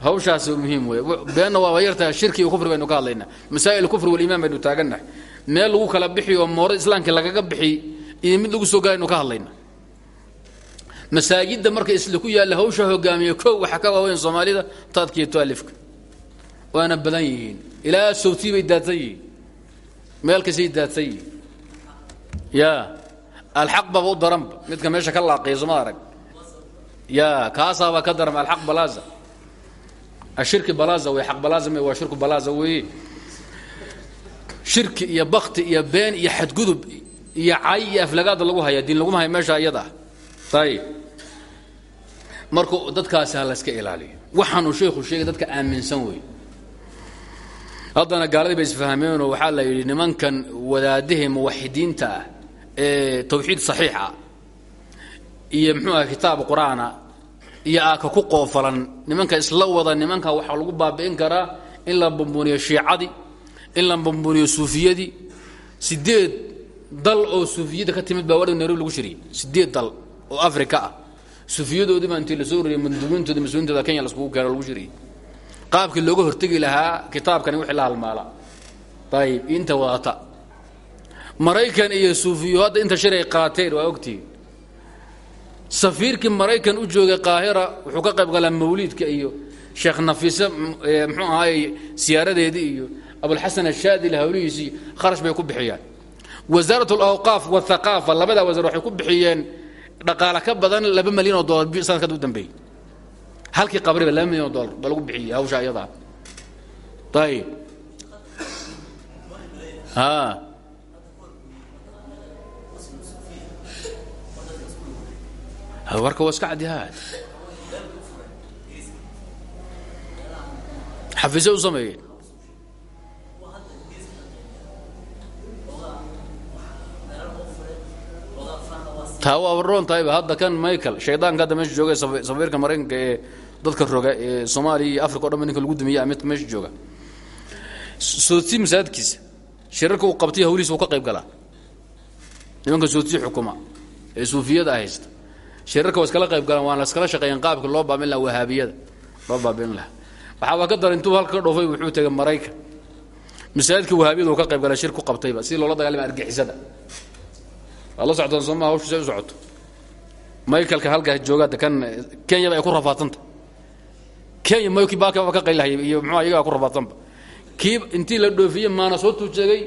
hawshaas muhiim weeye. Beenna waaba yartahay shirki iyo kufri baynu ka hadlaynaa masaa'il kufri waliimaan baynu taagannahay meel lagu kala bixiy oo islaamka lagaga bixi iyo mid lagu soo galaynu ka hadlayna. Masaajidda marka isla ku yaalla hawsha hogaamiya kow waxaa ka waaweyn soomaalida taadka iyo tualifka waana badan yihiin. Ilaa bay daadsan meel kastay daadsan yihiin. Ya alxaq baba u midka meesha ka laaqaya sooma arag? Ya kaasaaba ka daran alxaq balaaza ashirki balaaza wey xaq balaaza me waa shirku balaaza weeye shirki iyo bakti iyo been iyo xadgudub iyo cay iyo aflagaada lagu hayaa diin laguma haya meesha iyada ah ayib marka dadkaasi ha layska ilaaliyo. Waxaanuu sheekhu sheegay dadka aaminsan wey haddana gaaladii bay isfahmeenoo waxaa la yidhi nimankan wadaadahee muwaxidiinta ah ee tawxiid saxiixa iyo muxuu aha kitaab qur'aana iyo aaka ku qoofalan. Nimanka isla wada nimanka waxaa lagu baabi'in karaa in la bambuniyo shiicadii in la bambuniyo suufiyadii sideed dal oo suufiyada ka timid baa wadhig nairobi lagu shiriyey. Sideed dal oo africa ah. Suufiyadoodii baa intii la soo roriyay manduumiintooda mas'uuliintooda kenya laskugu keeno lagu shiriyey. Qaabkii looga hortegi lahaa kitaabkani wixii la halmaala. Ayib inta wadata maraykan iyo suufiyo hadda inta shiray qaateen waa ogtihi safiirkii maraykan u joogay qaahira wuxuu ka qayb galaa mawliidka iyo sheekh nafiise mxuu ahaay siyaaradeedii iyo abulxasan ashaadil hawlihiisii kharash bay ku bixiyaan. Wasaarat alawqaaf wathaqaafa labadaa wasaar waxay ku bixiyeen dhaqaale ka badan laba malyan oo dolar sanadka u dambeeyey. Halkii qabriba laba milyan oo dolar baa lagu bixiyey hawsha iyadaa ayib warka waa iska cadihaad xafiisya u sameeyeen taa waa roon tahayba hadda kan michael shaydaanka hadda meesha jooga safiirka maraykanka ee dadka roga ee soomaaliya iyo africa o dhan ba ninka lagu dumiya mid meesha jooga. Soodsi masaajidkiisa shirarka uu qabtay hawlihiisa uu ka qayb galaa. Nimanka soodsi xukuma ee suufiyada haysta shirarka waa qayb galaan waan la iskala shaqeeyeen qaabka loo baabin laha wahaabiyada loo baabin laha waxaaba ka dara halka ka wuxuu tegay maraykan masaajidka wahaabiyada uu ka qayb galay shir ku qabtayba si loola dagaalama argixisada. Waad la socotaan sooma hawshu say u socoto. Michaelka halkaas joogaada kan ay ku rafaadsantahy kenya mayki baakaba ka qaylahaya iyo muxuu iyagaa ku rafaadsanba kii intii la dhoofiyey maana soo tuu tegey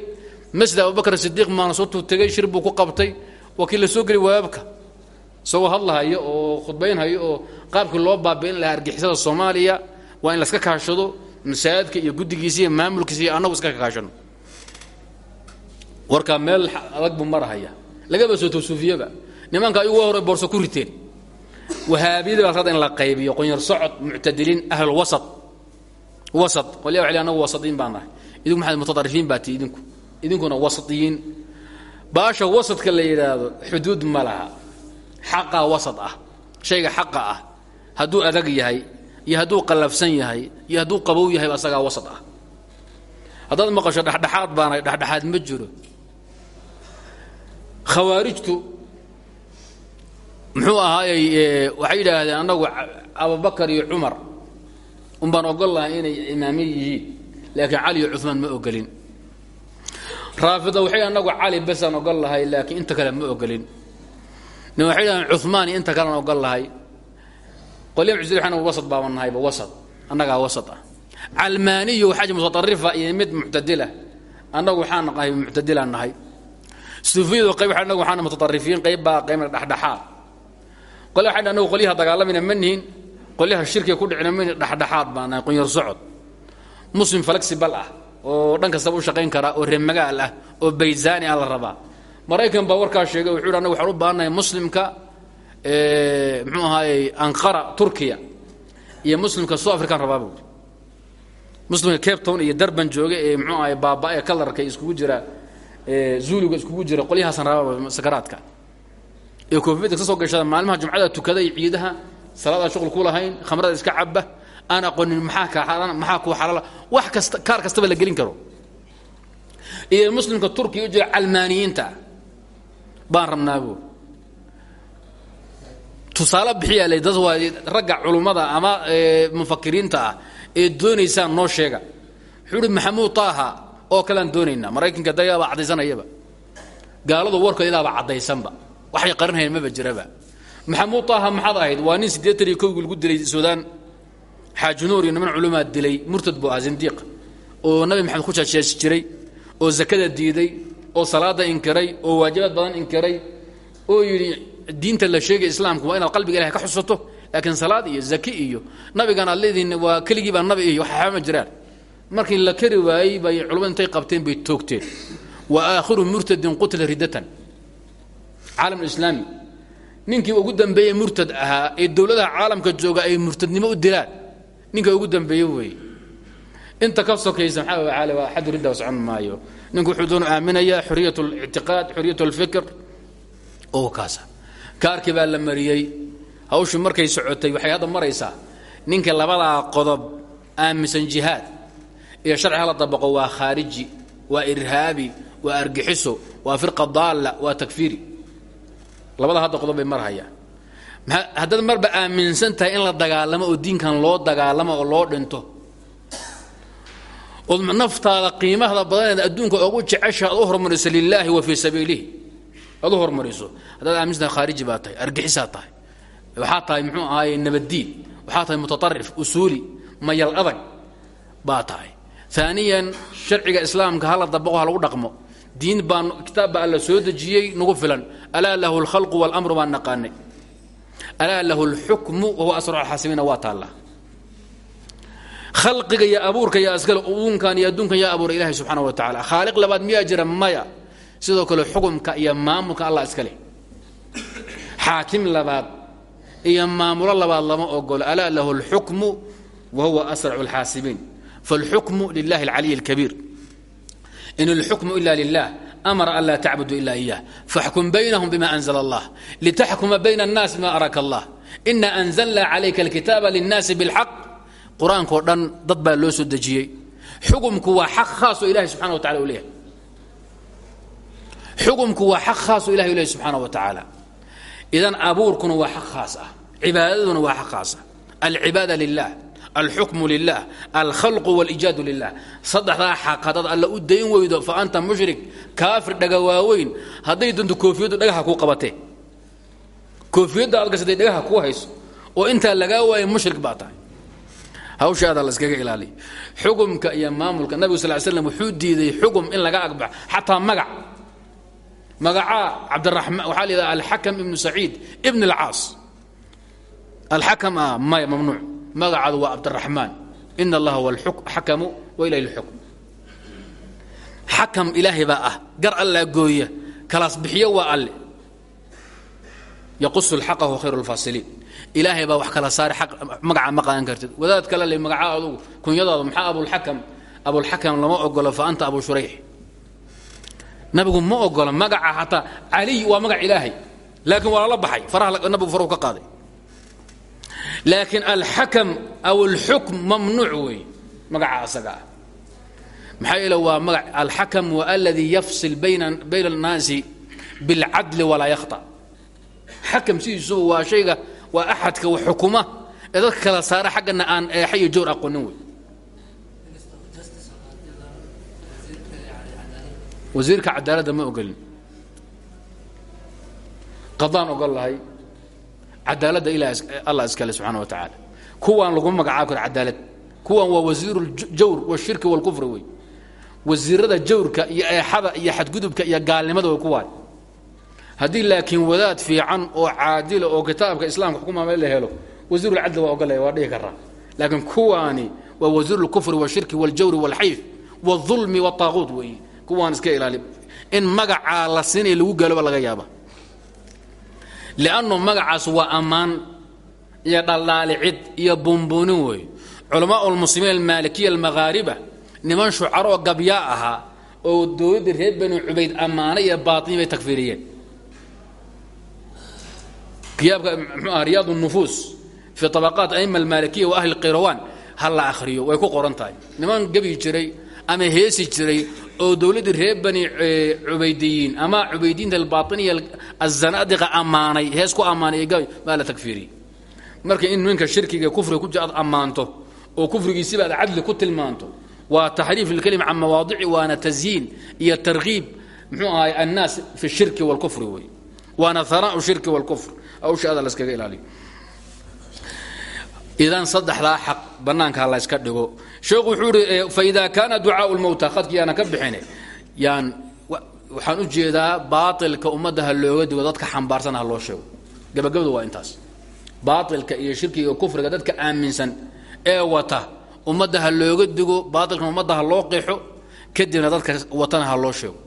masjid abubakar sidiiq maana soo tuu tegey shir ku qabtay waa soo geli waabka isagoo hadlahayo oo khudbaynhayo oo qaabkii loo baabi'in lahaa argixisada soomaaliya waa in laska kaashado masaajidka iyo guddigiisa iyo maamulkiisa iyo iska kaashano. Warkaa meel adag marahaya. Lagaba soo tawsuufiyaba nimanka ayagu hore boorso ku riteen. Wahaabiyada baa in la qaybiyo. Qonyar socod muctadiliin ahl wasat wasat qolyaa waxay anagu wasatiyiin baan idinku maxaad mutadarrifiin baa idinku. Idinkuna wasatiyiin baasha wasadka la yidhaahdo xuduud ma xaqaa wasad ah. Shayga xaqa ah. Hadduu adag yahay iyo hadduu qallafsan yahay iyo hadduu qabow yahay asagaa wasad ah. Haddaad maqasho dhexdhexaad baanay dhexdhexaad ma jiro. Khawaarijtu muxuu ahaayey waxay yidhaahdeen annagu abubakar iyo cumar un baan ogol lahay inay imaamiy yihiin laakiin cali iyo cumaan ma ogolin. Raafida waxay annagu cali besaan ogol lahay laakiin inta kale ma ogolin yidhahdeen cumaan inta kalean ogol lahay. Qolya muctazili waxaan wasad baaban nahayba wasad. Annagaa wasad ah. Calmaaniyo waxaa mutaarifa iyo mid muctadila. Annagu waxaan nahay muctadilaan nahay. Suufiyadu qayb waxa anagu waxaan mutaarifiin qayb baa qaybna dhexdhexaad. Qole waxay anagu qolyaha dagaalamina ma nihin. Qolyaha shirkiga ku dhicina ma nihin dhexdhexaad baan nahay qunyar socod. Muslim flexible ah oo dhan kastaba u shaqayn kara oo reer magaal ah oo bayzaani ah la rabaa maraykan baa warkaa sheegay wuxuu anagu waxaan u baahannahay muslimka muxuu ahaayey anqara turkiya iyo muslimka south african rabaa buuri muslimka cape town iyo darban jooga ee muxuu ahay baaba ee kalarka iskugu jira zuuliga iskugu jira qolyahaasan rabaa sakaraadka ee koofiyadda ka soo gashada maalmaha jumcada tukada iyo ciidaha salaadaan shuqul ku lahayn khamrada iska caba aan aqoonin maxaa kaa xaaraan maxaa kuu xalaala wax kasta kaar kastaba la gelin karo. Iyo muslimka turkiya jira calmaaniyiinta baan rabnaa buur tusaale bixiyaa le dad waa ragga culummada ama mufakiriinta ah ee doonaysaan noo sheega. Wuxuu uhi maxamuud taaha oo kalean doonaynaa. Maraykanka dagaabaa caddaysanayaba. Gaaladu warkoodaaba caddaysanba. Waxay qarinhayan maba jiraba. Maxamuud taaha maxaad ahayd? Waa nin siddeetan iyo kowgii lagu dilay suudaan xaaji nuur iyo niman culumaa dilay murtad buu ahaa zindiiq oo nabi maxamed ku jeejeesi jiray oo zakada diiday oo salaada inkiray oo waajibaad badan inkiray oo yidhi diinta la sheegay islaamku waa inaad qalbiga ilahay ka xusato laakiin salaad iyo zaki iyo nabigan aad waa keligii baa nabi iyo waxaama jiraan. Markii la kari waayey bay culamadu qabteen bay toogteen. Wa aakhiru murtadin qutila riddatan. Caalam islaami ninkii ugu dambeeyey murtad ahaa ee dowladaha caalamka jooga ay murtadnimo u dilaan. Ninka ugu dambeeye weeye inta ka sokaysa maxaa al waa xadu ridda socon maayo. Ninku wuxuu doonu aaminayaa xoriyat اlictiqaad xoriyat اlfikr oo kaasa. Kaarkii baa la mariyey. Hawshu markay socotay waxay hadda maraysaa ninka labadaa qodob aaminsan jihaad iyo sharci hala dabaqo waa khaariji waa irhaabi waa argixiso waa firqa daalla waa takfiiri. Labada hadda qodob bay marhayaan haddaad marba aaminsan tahay in la dagaalamo oo diinkan loo dagaalamo oo loo dhinto ood naftaada qiimahda badaneed adduunka ogu jecesha ad u hormariso lilaahi wa fii sabiilihi aad u hormariso haddaad aaminsan tahay khaariji baa tahay argixisaa tahay waxaa tahay muxuu ahaaye nabaddiin waxaa tahay mutaarif usuuli mayal adag baa tahay aaniyan sharciga islaamka hala dabaqo ha lagu dhaqmo diin baa kitaab baa alla soo dejiyey nagu filan alaa lahu اlkhalqu wاlmru baan naqaanay alaa lahu اlxukmu wahuwa asrac alxaasimiina waa taalla khalqiga iyo abuurka iyo askale uunkan iyo adduunkan yaa abuuray ilahi subxaana wa tacala khaaliq labaad miyaa jira maya sidoo kale xukumka iyo maamulka allah iska leh xaakim labaad iyo maamulo labaad lama ogolo alaa lahu اlxukmu wa huwa asracu اlxaasibiin faاlxukmu lilahi اlcaliy اlkabiir in اlxukmu ila lilah amara an laa tacbudu ila iyah faxkum baynahum bima anzla allah litaxkuma bayna الnaas bima araka allah ina anzlna calayka اlkitaaba lلnaasi bاlxaq qur'aankao dhan dad baa loo soo dejiyey. Xukumku waa xaq khaasoo ilahi subxana wa tacala u leeyahay. Xukumku waa xaq khaasoo ilahi u leeyahy subxaana wa tacaala idan abuurkuna waa xaq khaas ah. Cibaadaduna waa xaq khaas ah. Alcibaada lilah alxukmu lilah alkhalqu wاlijaadu lilah saddexdaa xaq haddaad alla u dayn weydo fa anta mushrik kaafir dhaga waaweyn. Hadday doonto koofiyaddu dhagaha kuu qabatee. Koofiyadda aad dhagaha kuu hayso. Oo intaa lagaa waaya mushrik baa hawshaada la iskaga ilaaliya xukumka iyo maamulka nabigu sal slam wuxuu diiday xukum in laga agbaxo xataa magac. Magacaa cabdiramaan waxaa la yidhaha alxakam ibnu saciid ibn alcaas. Alxakam ah maya mamnuuc. Magacaadu waa cabdiraxmaan in allaha huwa xakamu wa ilahi lxukm xakam ilaahay baa ah gar allaa gooya kalaas bixiyo waa alle. Yaqusu lxaqa huwa khayru lfaasiliin ilaahay baa wax kala saari magaca ma qaadan kartid. Wadaad kale le magacaa adugu kunyadaadu maxaa abulxakam abulxakam lama ogolo fa anta abu shurayx nabigu ma ogolo magaca xataa caliy waa magac ilaahay. Laakiin waa lala baxay. Faraha nabigu farahu ka qaaday. Laakiin alxakam aw alxukm mamnuuc weeye magaca asaga ah. Maxaa waa magac alxakam wa aladii yafsil bayna bayna annaasi bilcadli walaa yakhta. Xakam sidiisuba waa shayga waa axadka wax xukuma ee dadka kala saara xaggana aan eexa iyo joor aqoonin wey wasiirka cadaaladda ma ogolin qadaan ogol lahay. Cadaaladda ila allah iskale subxana wa tacaala kuwaan laguma magacaabi karo cadaalad. Kuwaan waa wasiiru ljawr washirki walkufri wey wasiirada jawrka iyo eexada iyo xadgudubka iyo gaalnimada way kuwaan haddii laakiin wadaad fiican oo caadila oo kitaabka islaamka xukumaama la helo wasiirulcadli waa ogolaya waa dhihi karaa laakiin kuwaani waa wasiiru lkufri washirki waljawri walxayf wاظulmi wاطaaquut weeye kuwaan iska ilaali in magacaa la siinaya lagu gaalooba laga yaaba lannu magacaas waa ammaan iyo dhaldhaalicid iyo buunbuunin wey culamaa lmuslimiin almaalikiya almaghaariba niman shucaroo gabyaa ahaa oo dowladdii reer bani cubayd ammaanay iyo baatini bay takfiiriyeen kiyaabka mxuu ah riyaad nufuus fii طabaqaat aima almaalikiya wa ahli qirawaan ha la akhriyo way ku qoran tahay niman gebi jiray ama heesi jiray oo dowladdii reer bani cubaydiyiin ama cubaydiinta albainiya azanaadiqa ammaanay hees ku ammaanay baa la takfiiriyey marka in ninka shirkiga kufriga ku jira ad ammaanto oo kufrigiisiba ad cadli ku tilmaanto waa taxriif lkelima can mawaadici waana tasyiin iyo tarkiib mxuu ahay annaas fi shirki wاlkufri wey waana hanaau shirki wاlkufr awshaada laskaga ilaaliyo idan saddexdaa xaq bannaanka layska dhigo. Sheekhu wuxuu ihi faida kaana ducaau lmowta khadki yaana ka bixine. Yaan waxaan u jeedaa baailka ummadda looga digo dadka xambaarsan ha loo sheego. Gabagabadu waa intaas. Baailka iyo shirkiga kufriga dadka aaminsan ee wata ummadda ha looga digo baailkan ummadda loo qeexo kadibna dadka watana ha loo sheego.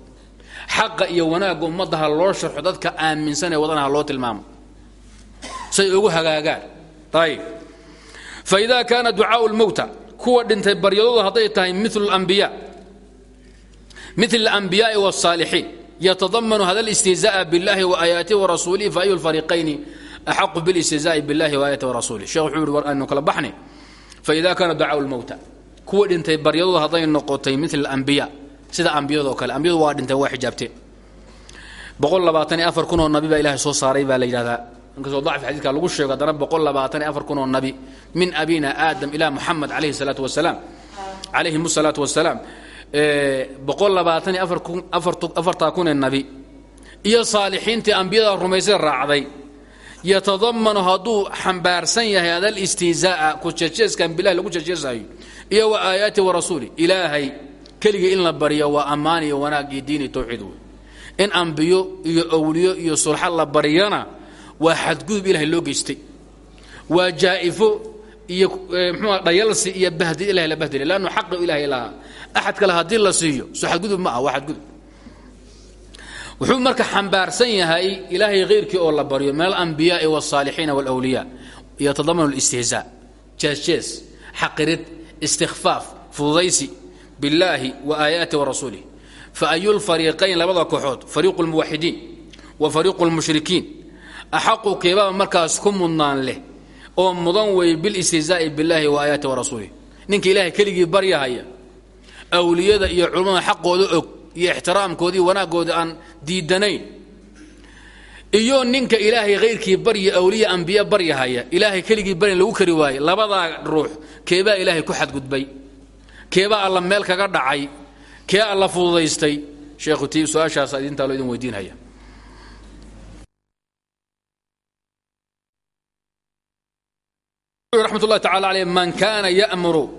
Xaqa iyo wanaagga ummadda loo sharxo dadka aaminsan ee wadana ha loo tilmaamo say ugu hagaagaan ayb faida kaana ducaau lmowta kuwa dhintay baryadooda hadday tahay mil ambiya mil اlanbiyaai wالصaalixiin yatadamanu hada اlاstihzaءa biاllahi وaayaatihi warasuulihi faayu اlfariqayni axaqu biاlاstihzaءi biاllahi وaayaatihi warasuulih shekh wuxuu yihi war aynu kala baxnay faida kaana ducaau lmowta kuwa dhintay baryadooda hadday noqotay mil ambiya sida ambiyadoo kale ambiyadu waa dhinteen waa xijaabteen boqol labaatan iyo afar kun oo nabi baa ilahay soo saaray baa la yidhahdaa inkastoo dacfi xadiidka lagu sheego haddana boqol afar kun oo nabi min abina aadam ilaa muxamed calayhi salaatu wasalaam calayhim salaatu wasalaam boqol labaatan iyo afartaa kunee nabi. Iyo saalixiintii ambiyada rumaysay raacday. Yatadamanu hadduu xambaarsan yahay adal istihzaa'a ku jejeeskan bilahi lagu jejeesayo iyo wa aayaati wa rasuuli ilaahay keligii in la baryo waa ammaan iyo wanaag iyo tawxiid in ambiyo iyo awliyo iyo sulxa la baryana waa xadgudub ilahay loo geystay waa jaa'ifo iyo mxua dhayalsi iyo bahdi ilahay la bahdilay lannu xaqi ilahay lahaa axad kale haddii la siiyo so xadgudub ma ah waa xadgudub wuxuu marka xambaarsan yahay ilaahay khayrkii oo la baryo min alambiyaai wاsaalixiina wاlwliya yatadamanu اlistihzaa jeesjees xaqirid istikfaaf fududaysi billaahi wa aayaati wa rasuulih faayu lfariiqayn labada kooxood fariiqu lmuwaxidiin wa fariiqu lmushrikiin axaqu keebaa markaas ku mudnaan leh oo mudan wey bilistihzaa'i billaahi wa aayaati wa rasuulih ninka ilaahay keligii baryahaya awliyada iyo culummada xaqooda og iyo ixtiraamkoodii wanaagooda aan diidanayn iyo ninka ilaahay khayrkii barya awliya ambiye baryahaya ilaahay keligii baryan lagu kari waaye labadaa ruux keebaa ilaahay ku xadgudbay keebaa alla meel kaga dhacay kee alla fududaystay sheekhu ti su'aashaas idintaa loo idin weydiinhaya raxmat ullahi tacala aleyh man kana ya'muru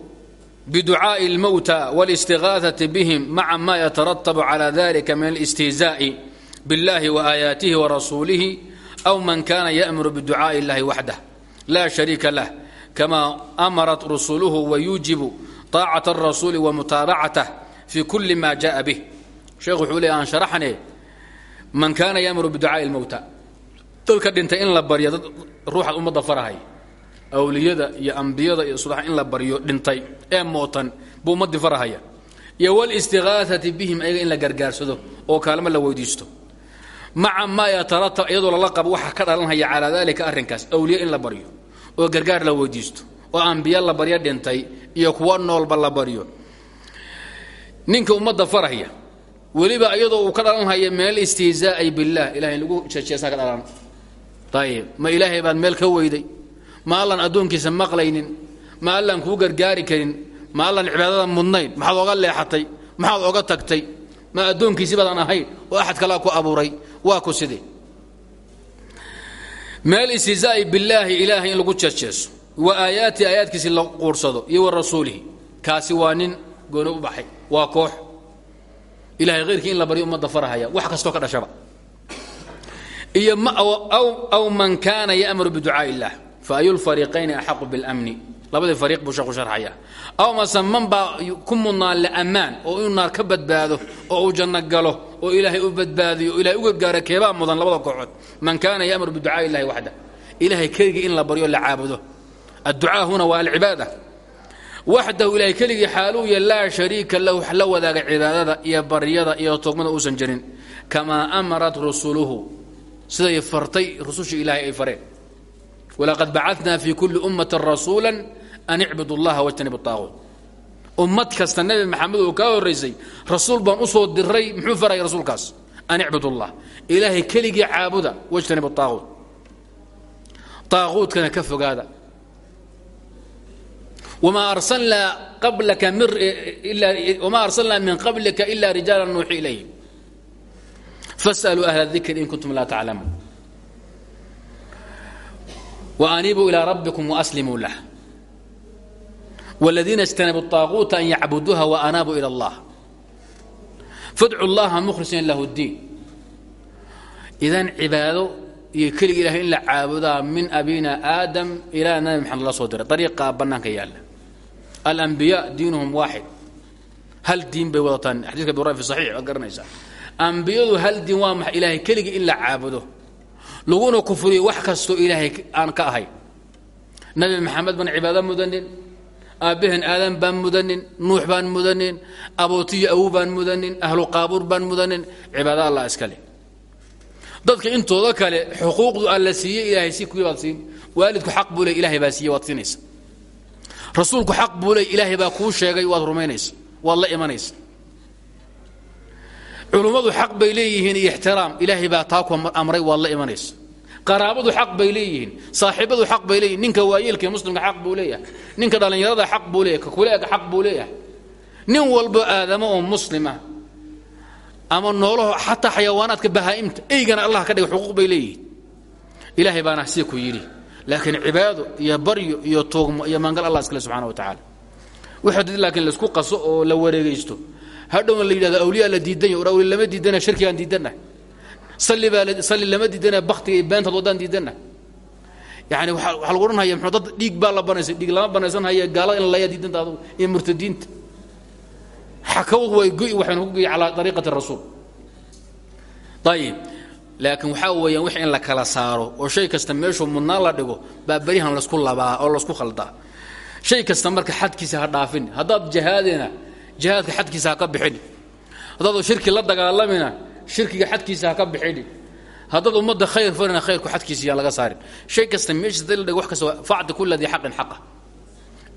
biducaaءi اlmowta wاlاstigaaثaةi bihim maca ma yataratabu calى dalika min اlاstihzaaءi biاllahi وaayaatihi warasuulihi أw man kana ya'muru biducaaءi اllahi waxdah la shariika lah kama amarat rusuluhu wayuujibu طaacaة الrasuuli wamutaabacatah fi kuli ma jaءa bih sheekhu wuxuu le aan sharaxne man kaana yamuru biducaaءi اlmowta dadka dhintay in la barya dad ruuxaad ummadda farahay awliyada iyo ambiyada iyo subax in la baryo dhintay ee mootan buu ummadii farahaya. Iyo wlstiaaati bihim ayaga in la gargaarsado oo kaalmo la weydiisto. Maca maa yataratab iyadoo lala qabo waxa ka dhalanhaya calaa dalika awliya in la baryo oo gargaar la weydiisto oo ambiya la baryo dhintay iyo kuwa noolba la baryo. Ninka ummadda farahya weliba iyadoo uu ka dhalanhaya min alistihzaai billah ilahay lagu jeejeesaa ka dhalan. Ayib ma ilaahay baad meel ka weyday? Ma allan addoonkiisa maqlaynin? Ma allan kuu gargaari karin? Ma allan cibaadada mudnayn? Maxaad oga leexatay? Maxaad oga tagtay? Ma addoonkiisi baadaan ahayn oo axad kalea ku abuuray? Waa ku sidee? Meel istihzaa'i billaahi ilaahay in lagu jeejeeso wa aayaati aayaadkiisi la quursado iyo wa rasuulihi. Kaasi waa nin gooni u baxay. Waa koox. Ilahay khayrkii in la baryo ummadda farahaya. Wax kastoo ka dhashaba. Iyo aw man kaana ya'muru biducaaءi illah faayu lfariiqayni axaqu biاlmni labadii fariiq buu sheeku sharxaya aw mase man baa ku mudnaan liammaan oo inuu naar ka badbaado oo uu janno galo oo ilaahay u badbaadiyo o ilahay u gargaaro mudan labada kooxood man kaana ya'muru biducaaءi illahi waxda ilahay keligii in la baryo la caabudo adducaa huna waa alcibaada waxdahu ilahay keligii xaaluu ya laa shariika lahu la wadaaga cibaadada iyo baryada iyo togmada uusan jirin kamaa amarat rusuluhu siday fartay rusushii ilaahay ay fareen walaqad bacadnaa fi kulli ummatin rasuula an icbudu llaha wajtanib aaquut ummad kasta nebi maxamed oo kaa horraysay rasuul baan u soo diray muxuu faraya rasuulkaas an icbud llah ilaahay keligii caabuda wajtanib aaquut aaquutkana ka fogaada wma arsalnaa min qablika ila rijaala nuuxi ilayhim fasaluu ahla dikri in kuntum laa taclamuun وأنيبوا إلى ربكم وأسلموا له والذين اجتنبوا الطاغوت أن يعبدوها وأنابوا إلى الله فادعوا الله مخلصين له الدين إذن عباده يكل إله إلا عابدا من أبينا آدم إلى نبي محمد الله صدر طريقة بنانك يالا الأنبياء دينهم واحد هل دين بوضطان حديثك بورا في صحيح أقرنا إنسان أنبياء هل دين وامح إلهي كل إلا عابده laguna kufriyo wax kastoo ilaahay aan ka ahayn nabi maxamed baan cibaado mudanin aabbaheen aadan baan mudanin nuux baan mudanin abootiyo awu baan mudanin ahlu qaabuur baan mudanin cibaado allah iskale dadka intooda kale xuquuqdu alla siiyey ilaahay si kuwii baad siin waalidku xaq buu ley ilahay baa siiye waad rasuulku xaq buu ley ilaahay baa kuu sheegay waad rumaynaysa waad la imanaysa culummadu xaq bay leeyihiin iyo ixtiraam. Ilaahay baa taa ku amray waad la qaraabadu xaq bay leeyihiin saaxiibadu xaq bay leeyihiin ninka waayeelka muslimka xaq buu leeyahay ninka dhallinyarada xaq buu leeyahay kakuleega xaq buu leeyahay. Nin walbo aadamo oo muslima ama noolaho xataa xayawaanaadka bahaa'imta eygana allah ka dhigay xuquuq bay leeyihiin. Ilaahay baana sii ku yidhi laakiin cibaado iyo baryo iyo tuugmo iyo maangal allah iskale subxana wa tacaala. Wixii dad laakiin la isku qaso oo la wareegaysto hadhowna la yidhahdo awliyaa la diidanya awli lama diidana shirkigaan diidana salli baa salli lama diidana baktiga iyo beentaad waddaan diidana yani waxaa waxaa lagu odhanhaya muxuu dad dhiig baa la banaysa dhiig lama banaysan haya gaalada in la layaa diidanta adugu iyo murtadiinta. Xakawd way go'i waxaynu ku goyi calaa dariiqati rasuul. Ayib laakiin waxaa weeyaan wix in la kala saaro oo shay kasta meeshuu mudnaan la dhigo baa berihan laysku labaa oo laysku khaldaa. Shay kasta marka xadkiisa ha dhaafin haddaad jihaadina jihaadka xadkiisa ka bixini. Haddaad shirki la dagaalamina shirkiga xadkiisa ka bixini. Haddaad ummadda khayr farina khayrku xadkiisa laga saarin. Shay kasta meeshiisa haddii la wax kasta facti kula dii xaqin xaqa.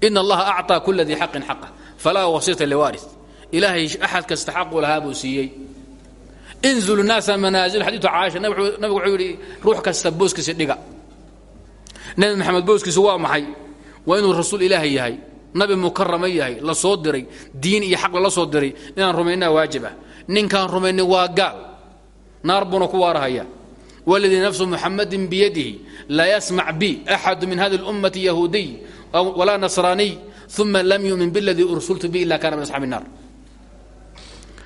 Ina allaha acطaa kula dii xaqin xaqa. Falaa wasita liwaaris. Ilaahay axad kasta xaqu lahaa buu siiyey. Inzulu naasa manaasil xadiitu caaisha nabigu wuxuu kasta booskiisa dhiga. Nebi maxamed booskiisa waa maxay? Waa inuu rasuul ilaahay yahay nabi mukarama yahay la soo diray diin iyo xaq lala soo diray inaan rumaynaa waajib ah ninkaan rumaynin waa gaal naar buuna ku waarahaya waladii nafsu muxamadin biyadihi laa yasmac bi axadu min hadi اlummati yahuudiy walaa nasraaniy uma lam yumin biladii ursultu bi ila kana min asxaabi الnar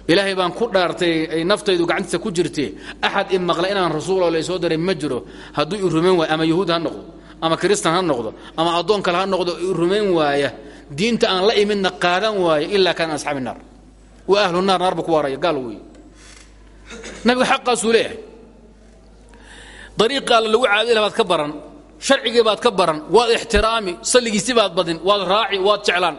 ilaahay baan ku dhaartay ay naftaydu gacantiisa ku jirtee axad i maqla inaan rasuuloo laysoo diray ma jiro hadduu i rumayn waayo ama yahuud ha noqdo ama kristan ha noqdo ama addoon kale ha noqdo i rumayn waaya diinta aan la imidna qaadan waayo ilaa kaana asxaabi naar. Wa ahlu naar naar buu ku waaraya gaal weeye nabiga xaqaasuu leeyahay. Dariiqii alla lagu caabudi laha baad ka baran sharcigii baad ka baran waad ixtiraami salligiisi baad badin waad raaci waad jeclaan.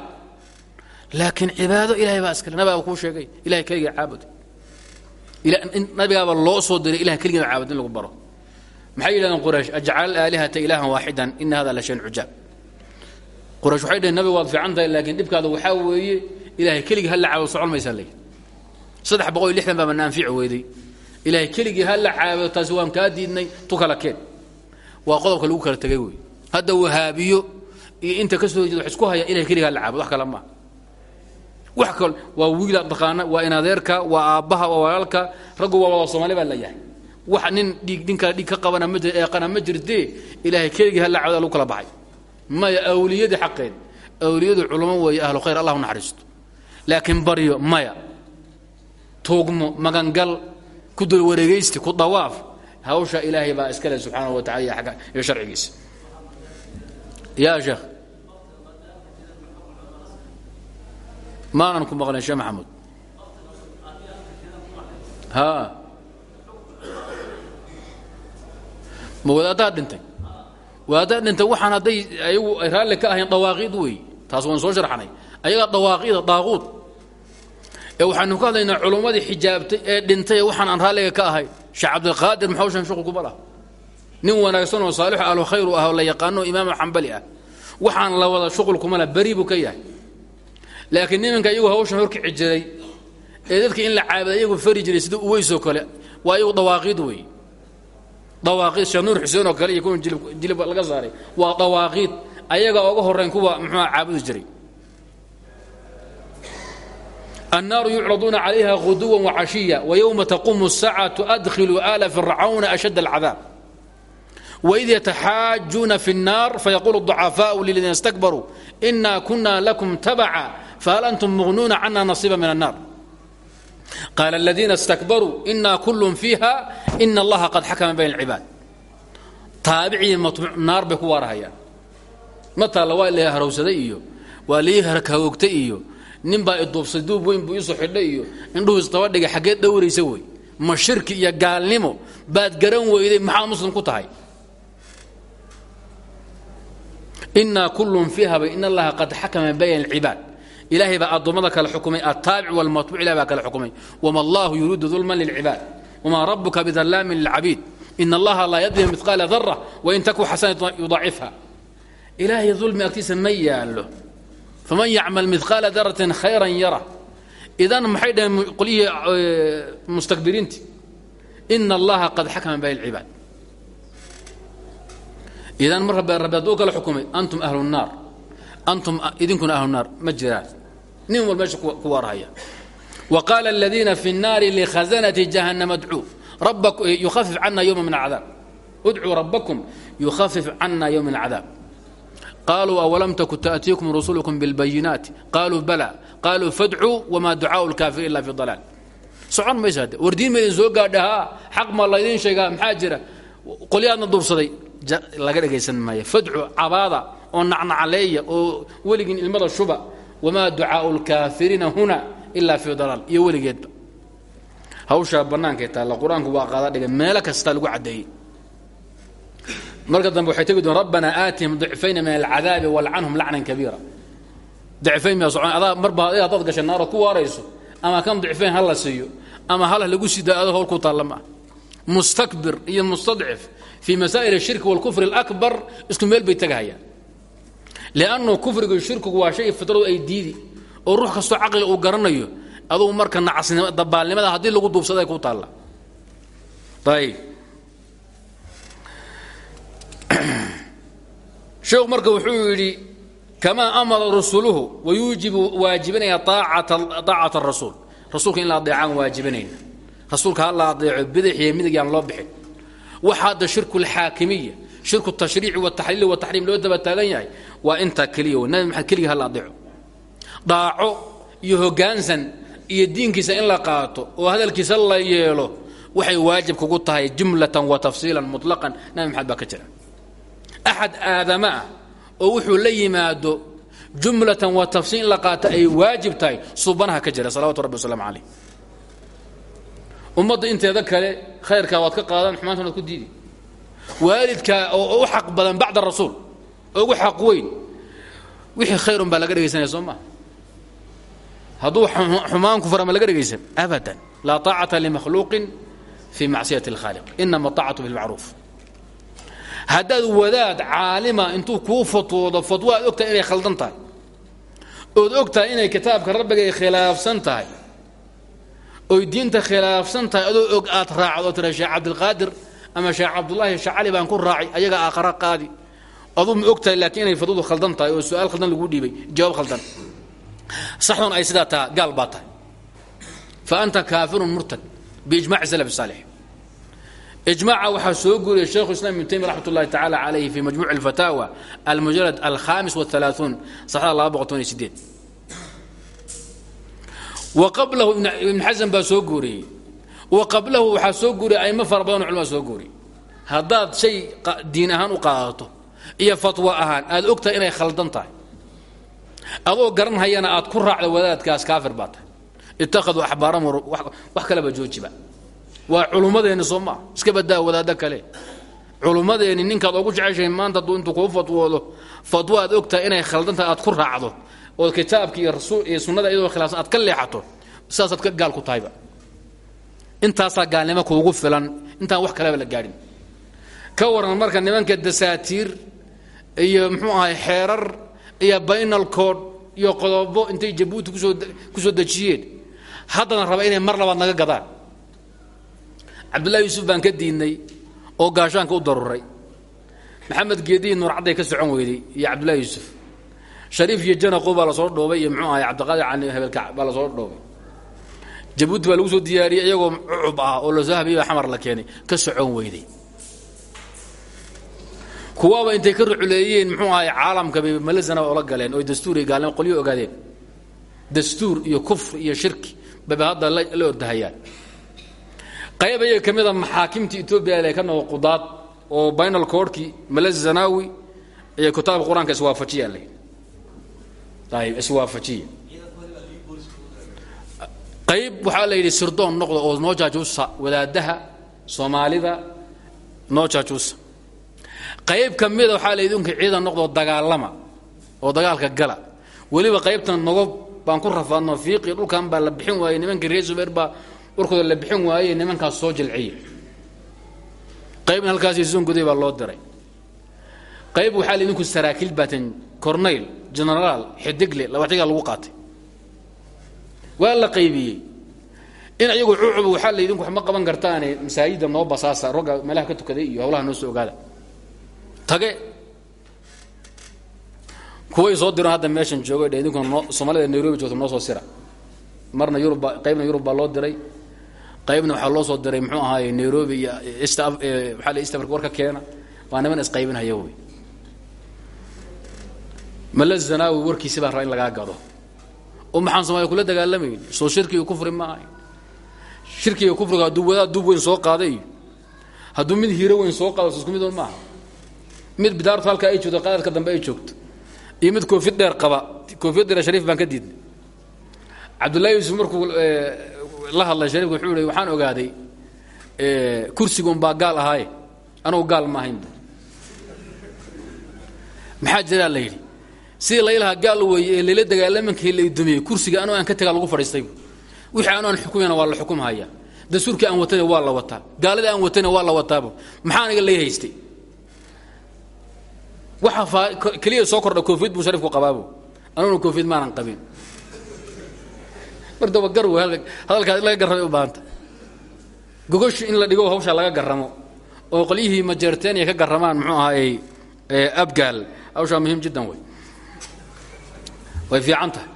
Laakiin cibaado ilahay baa iskale nabigaaba kuu sheegay ilahay keliga caabud nabigaaba loo soo diray ilahay keligiina caabud in lagu baro. Maxay yidhahdeen quraysh ajcal aalihata ilaahan waaxidan ina hada la shayn cujaab quraysh waxay dhaheen nabiga waad fiican tahay laakiin dhibkaada waxaa weeye ilahay keligii ha la caabudo socon maysaa leeyihi saddex boqol iyo lixdan baa mana anfici weyday ilahay keligii ha la caabudo taasi waan kaa diidnay tu kala keen. Waa qodobka lagu kala tegay wey hadda wahaabiyo iyo inta ka soo horjeeda wax isku haya ilahay keliga ha la caabudo wax kale maaha wax kal waa wiila taqaana waa inadeerka waa aabbaha waa walaalka raggu waa wada soomaali baa layahay wax nin dhiig nin kale dhiig ka qabana ma jir eeqana ma jirtee ilaahay keligii halla cawda lagu kala baxay maya awliyadii xaqeed. Awliyadu culamo weeye ahlu khayr allah naxariisto laakiin baryo maya tuugmo magangal ku dul wareegaysti ku dawaaf hawsha ilaahay baa iskale subxaanahu wa tacala iyo sharcigiisa. Yaa sheekh maanan ku maqlayn sheekh maxamuud? Haa. Ma wadaaddaa dhintay wadaaddaa dhintay waxaan hadday ayagu ay raalli ka ahayn dawaaqiid wey taas waan soo sharxnay ayagaa dawaaqiida daaquud. Ee waxaanu ka hadlaynaa culummadii xijaabtay ee dhintay waxaan aan raalliga ka ahayn sheekh cabdilqaadir maxawshan shuqul kuma laha nin wanaagsan oo saalixu ahlu khayru ah oo la yaqaano imaam xambali ah. Waxaan la wada shuqul kuma laha beri ka yahay. Laakiin nimanka iyagu hawshan horkici jiray ee dadka in la caabuda iyagu fari jiray sida kale waa iyagu dawaaqiid wey dawaaqiid sheekh nuur xuseen oo kale iyo kuwan jilib jilib laga saaray waa dawaaqiid ayaga oga horrayn kuwa muxuuha caabudi jiray الناar يucرaضuuna عalayha غuduوا وcaشhiيa ويومa تquم الساعة أdkhilوا آla فرcوna أشد العذاab وإid yتxاaجuuna في الناr فyقول الضعفاء للذiina اsتكبروا إنا كنا لكم تبعا فhل أنتم مغنوna عنا نصيبا من الناr قال الذiina اsتكبروا إنا كل فيها إن الlaha قad xakma bين العباad taabicii naar bay ku waarahayaan mataalla waa la harowsaday iyo waa lii harkahoogtay iyo nin baa iduubsay duub weyn buu iisoo xidhay iyo indhuhu isdaba dhigay xaggeed dhowraysa wey ma shirki iyo gaalnimo baad garan weyday maxaa muslim ku tahay inaa kullun fiihaba in allaha qad xakama bayna alcibaad ilaahay baa addoommada kale xukumay altaabic walmatbuc ilahay baa kale xukumay wama allahu yuriidu dulman lilcibaad wma rabuka bidallaamin lilcabiid in allaha laa yadlim midqaala dara wain taku xasanat yudaacifha ilaahay dulmi agtiisa ma yaallo faman yacmal midqaala daratin khayran yara idan maxay dhaheen qolyihii mustakbiriinti ina allaha qad xakama bayna alcibaad idan mar rabbi hadduu kala xukumay antum ahlu naar antum idinkuna ahlu naar ma jiraan nin wal meesha ku waarhaya wa qaala aladiina fi الnaari likhazanati jahannama dcuu yukhafif cana yowma min acadaab udcuu rabbakum yukhafif cana yowma min acadaab qaluu awalam taku taأtiikum rusulukum biاlbayinaati qaluu bala qaluu fadcuu wma ducaaءu اlkaafir ila fi dalaal socon maysa hadde wardiin maydin soo gaadhahaa xaq ma laydin sheegaa maxaa jira qolyaadna duubsaday laga dhegaysan maayo fadcu cabaada oo nacnacaleeya oo weligiin ilmada shuba wamaa ducaau lkaafiriina huna ilaa fii dalaal iyo weligeedba hawshaa bannaankay taalla qur'aanku waa qaada dhigay meelo kasta lagu caddeeyey marka dambe waxay tegi doon rabbanaa aatihim dicfayna min alcadaabi walcanhum lacnan kabiira socon adaa marba adiga haddaad gashay naarad ku waarayso ama kan dicfayn ha siiyo ama halah lagu sidaa adoo howl ku taalla ma mustakbir iyo mustadcif fii masaa'il ashirki walkufri alakbar isku meel bay tegahayaan liannu kufrigu shirkigu waa shay fitradu ay diidi oo ruux kastoo caqliga uu garanayo adugu marka nacasnimo dabaalnimada haddii lagu duubsaday ku taalla ayb sheekhu marka wuxuu yidhi kamaa amara rusuluhu wayuujibu waajibinaya aacata arasuul rasuulka in la adeecaan waajibinayna rasuulka la adeeco bidix iyo loo bixin waxa hadda shirku alxaakimiya shirku tashriici wataxliili wataxriim loo daba taagan yahay waa intaa keliya nabi maxamed keligii la adeeco daaco iyo hoggaansan iyo diinkiisa in la qaato oo hadalkiisa la yeelo waxay waajib kugu tahay jumlatan wa tafsiilan mutlaqan nabi maxamed baa ka jira. Aadama ah oo wuxuu la yimaado jumlatan wa tafsiil la qaato ay waajib tahay subanaha ka jira salawatu rabbi wasalaamu calayh. Ummadda inteeda kale khayrkaa waad ka qaadan xumaanta waad ku diidi waalidkaa oo u xaq badan bacda rasuul oo ugu xaq weyn wixii khayrun baa laga dhegaysanaya soo maa hadduu xumaan ku fara ma laga dhegaysan abadan laa طaacata limakhluuqin fii macsiyati اlkhaaliq inama طaacatu bilmacruuf haddaad wadaad caalima intuu kuu fatwoodo fatwo aad ogtahay inay khaldan tahay ood og tahay inay kitaabka rabbiga ay khilaafsan tahay oy diinta khilaafsan tahay adoo og aad raacdo oo tira sheekh cabdilqaadir ama sheekh cabdullaahi sheekh baan ku raacay ayaga aakhara qaadi. Aduu ma og tahay laakiin inay fatwadu khaldan tahay oo su'aal khaldan lagu dhiibay. Jawaab khaldan. Saxdun ay sidaa taha gaal baa fa anta kaafirun murtad biijmaci salaf saalix. Ijmaaca waxaa soo guuriyay sheikhu islam ibnu taymiya raxmat ullahi tacaala calayhi fi majmuuci alfataawa almujalad alkhamis waalaauun saxda laba boqol toban iyo sideed wa qablahu ibn xasan baa soo wa qablahu waxaa soo guuriyay aimo fara badan o culmaa soo guuriyey haddaad shay diin ahaan u qaadato iyo fatwo ahaan aad ogtahay inay khaldan tahay. Adoo garan hayana aad ku raacda wadaadkaas kaafir baa tahay. Ittakhaduu axbaarahum wax kaleba joojiba waa culummadeenni soo iska badaa wadaaddo kale. Culummadeenni ninkaad ogu jeceshahay maanta hadduu intuu kuu fatwoodo fatwo aad ogtahay inay khaldan tahay aad ku raacdo. Oo kitaabka iyo sunnada iyadoo khilaafsan aad ka leexato sidaasaad ka gaal ku tahayba intaasaa gaalnimo kuugu filan intaan wax kaleba la gaadhin. Ka waran marka nimanka dasaatiir iyo muxuu ahay xeerar iyo baynal kood iyo qodobo intay jabuuti ku soo ku soo dejiyeen haddana raba inay mar labaad naga gadaan. Cabdullahi yuusuf baan ka diidnay oo gaashaanka u daruray maxamed geedihi nuurcadday ka socon weyday iyo cabdullahi yuusuf. Shariif iyo janaqo baa la soo dhoobay iyo muxuu ahay cabdiqaadir cali hebelkac baa la soo dhoobay jabuuti baa lagu soo diyaariyey iyagoo cucub ah oo la soo habeeyey xamar la keenay. Ka socon weyday. Kuwaaba intay ka ruculeeyeen muxuu ahay caalamka bay malazana ola galeen oo dastuur iyo gaalnimo qolyo ogaadeen. Dastuur iyo kufr iyo shirki bayba hadda la ordahayaan. Qayb ayaga ka mida maxaakimta etoobiya le ka noqo qudaad oo baynal koorhkii malaz zanaawi iyo kitaabka qur'aanka iswaafajiya le ayb iswaafajiya qayb waxaa la yidhi sirdoon noqda oo noo jaajuusa wadaadaha soomaalida noo jaajuusa. Qayb ka waxaa la yidhi ciidan noqdoo dagaalama oo dagaalka gala. Weliba qaybtan nogob baan ku rafaadno fiiqi dhulkan baa la bixin waayey nimankii reer baa warkooda la bixin waayey nimankaas soo jilciya qaybna halkaasii zonguday baa loo diray. Qayb waxaa la idinku saraakiil baatan cornayl genaraal xidigle labaxigaa lagu qaatay waa la qaybiyey. In ayagu cucuba waxaa la idinku wax ma qaban kartaane masaajidda noo basaasa rogga meelaha ka tukaday iyo hawlaha noo soo ogaada. Tage. Kuway soo direen hadda meeshan joogo dhe idinkuna noo soomaalida nairobi joogta noo soo sira. Marna yurub qaybna yurub baa loo diray. Qaybna waxaa loo soo diray muxuu ahaaye nairobi iyo maxaa la east africa warka keena. Waa niman isqaybinhaya wey. Mala zanaawi warkiisi baa raa in lagaa gado oo maxaan soomaliya kula dagaalamayn. Soo shirki iyo kufri ma ahayn shirki iyo kufriga hadduu wadaad duub weyn soo qaada iyo hadduu mid hiiro weyn soo qaado isku mid un maaha mid bidaartu halkaa ay joogto qaadadka dambe ay joogto. Iyo mid koofid dheer qaba koofid dheer shariif baan ka diidnay. Cabdullahi yuusuf markuu la hadlay shariifka wuxuu ihi waxaan ogaaday kursiga unbaa gaal ahaaye. Anugu gaal ma ahaynba maxaa jiraa la yidhi sidii laylahaa gaal weeye ee layla dagaalamankii la dumiyey kursiga anoo aan ka tagaa lagu fadhiistay. Wixii anoo aan xukumayna waa la xukumhaya dastuurkii aan watayna waa la wataa. Gaalada aan watayna waa la wataabo. Maxaa aniga lay haystay? Waxa keliya soo kordha koofiyad buu sharifku qabaabo anuguna koofiyad maanan qabin. Mar daba gar wey hadalkaa in laga garramay u baahanta. Gogoshi in la dhigo hawshaa laga garramo. Oo qolyihii majeerteeniya ka garramaan muxuu ahaayey abgaal. Hawshaa muhiim jiddan wey way fiican tahay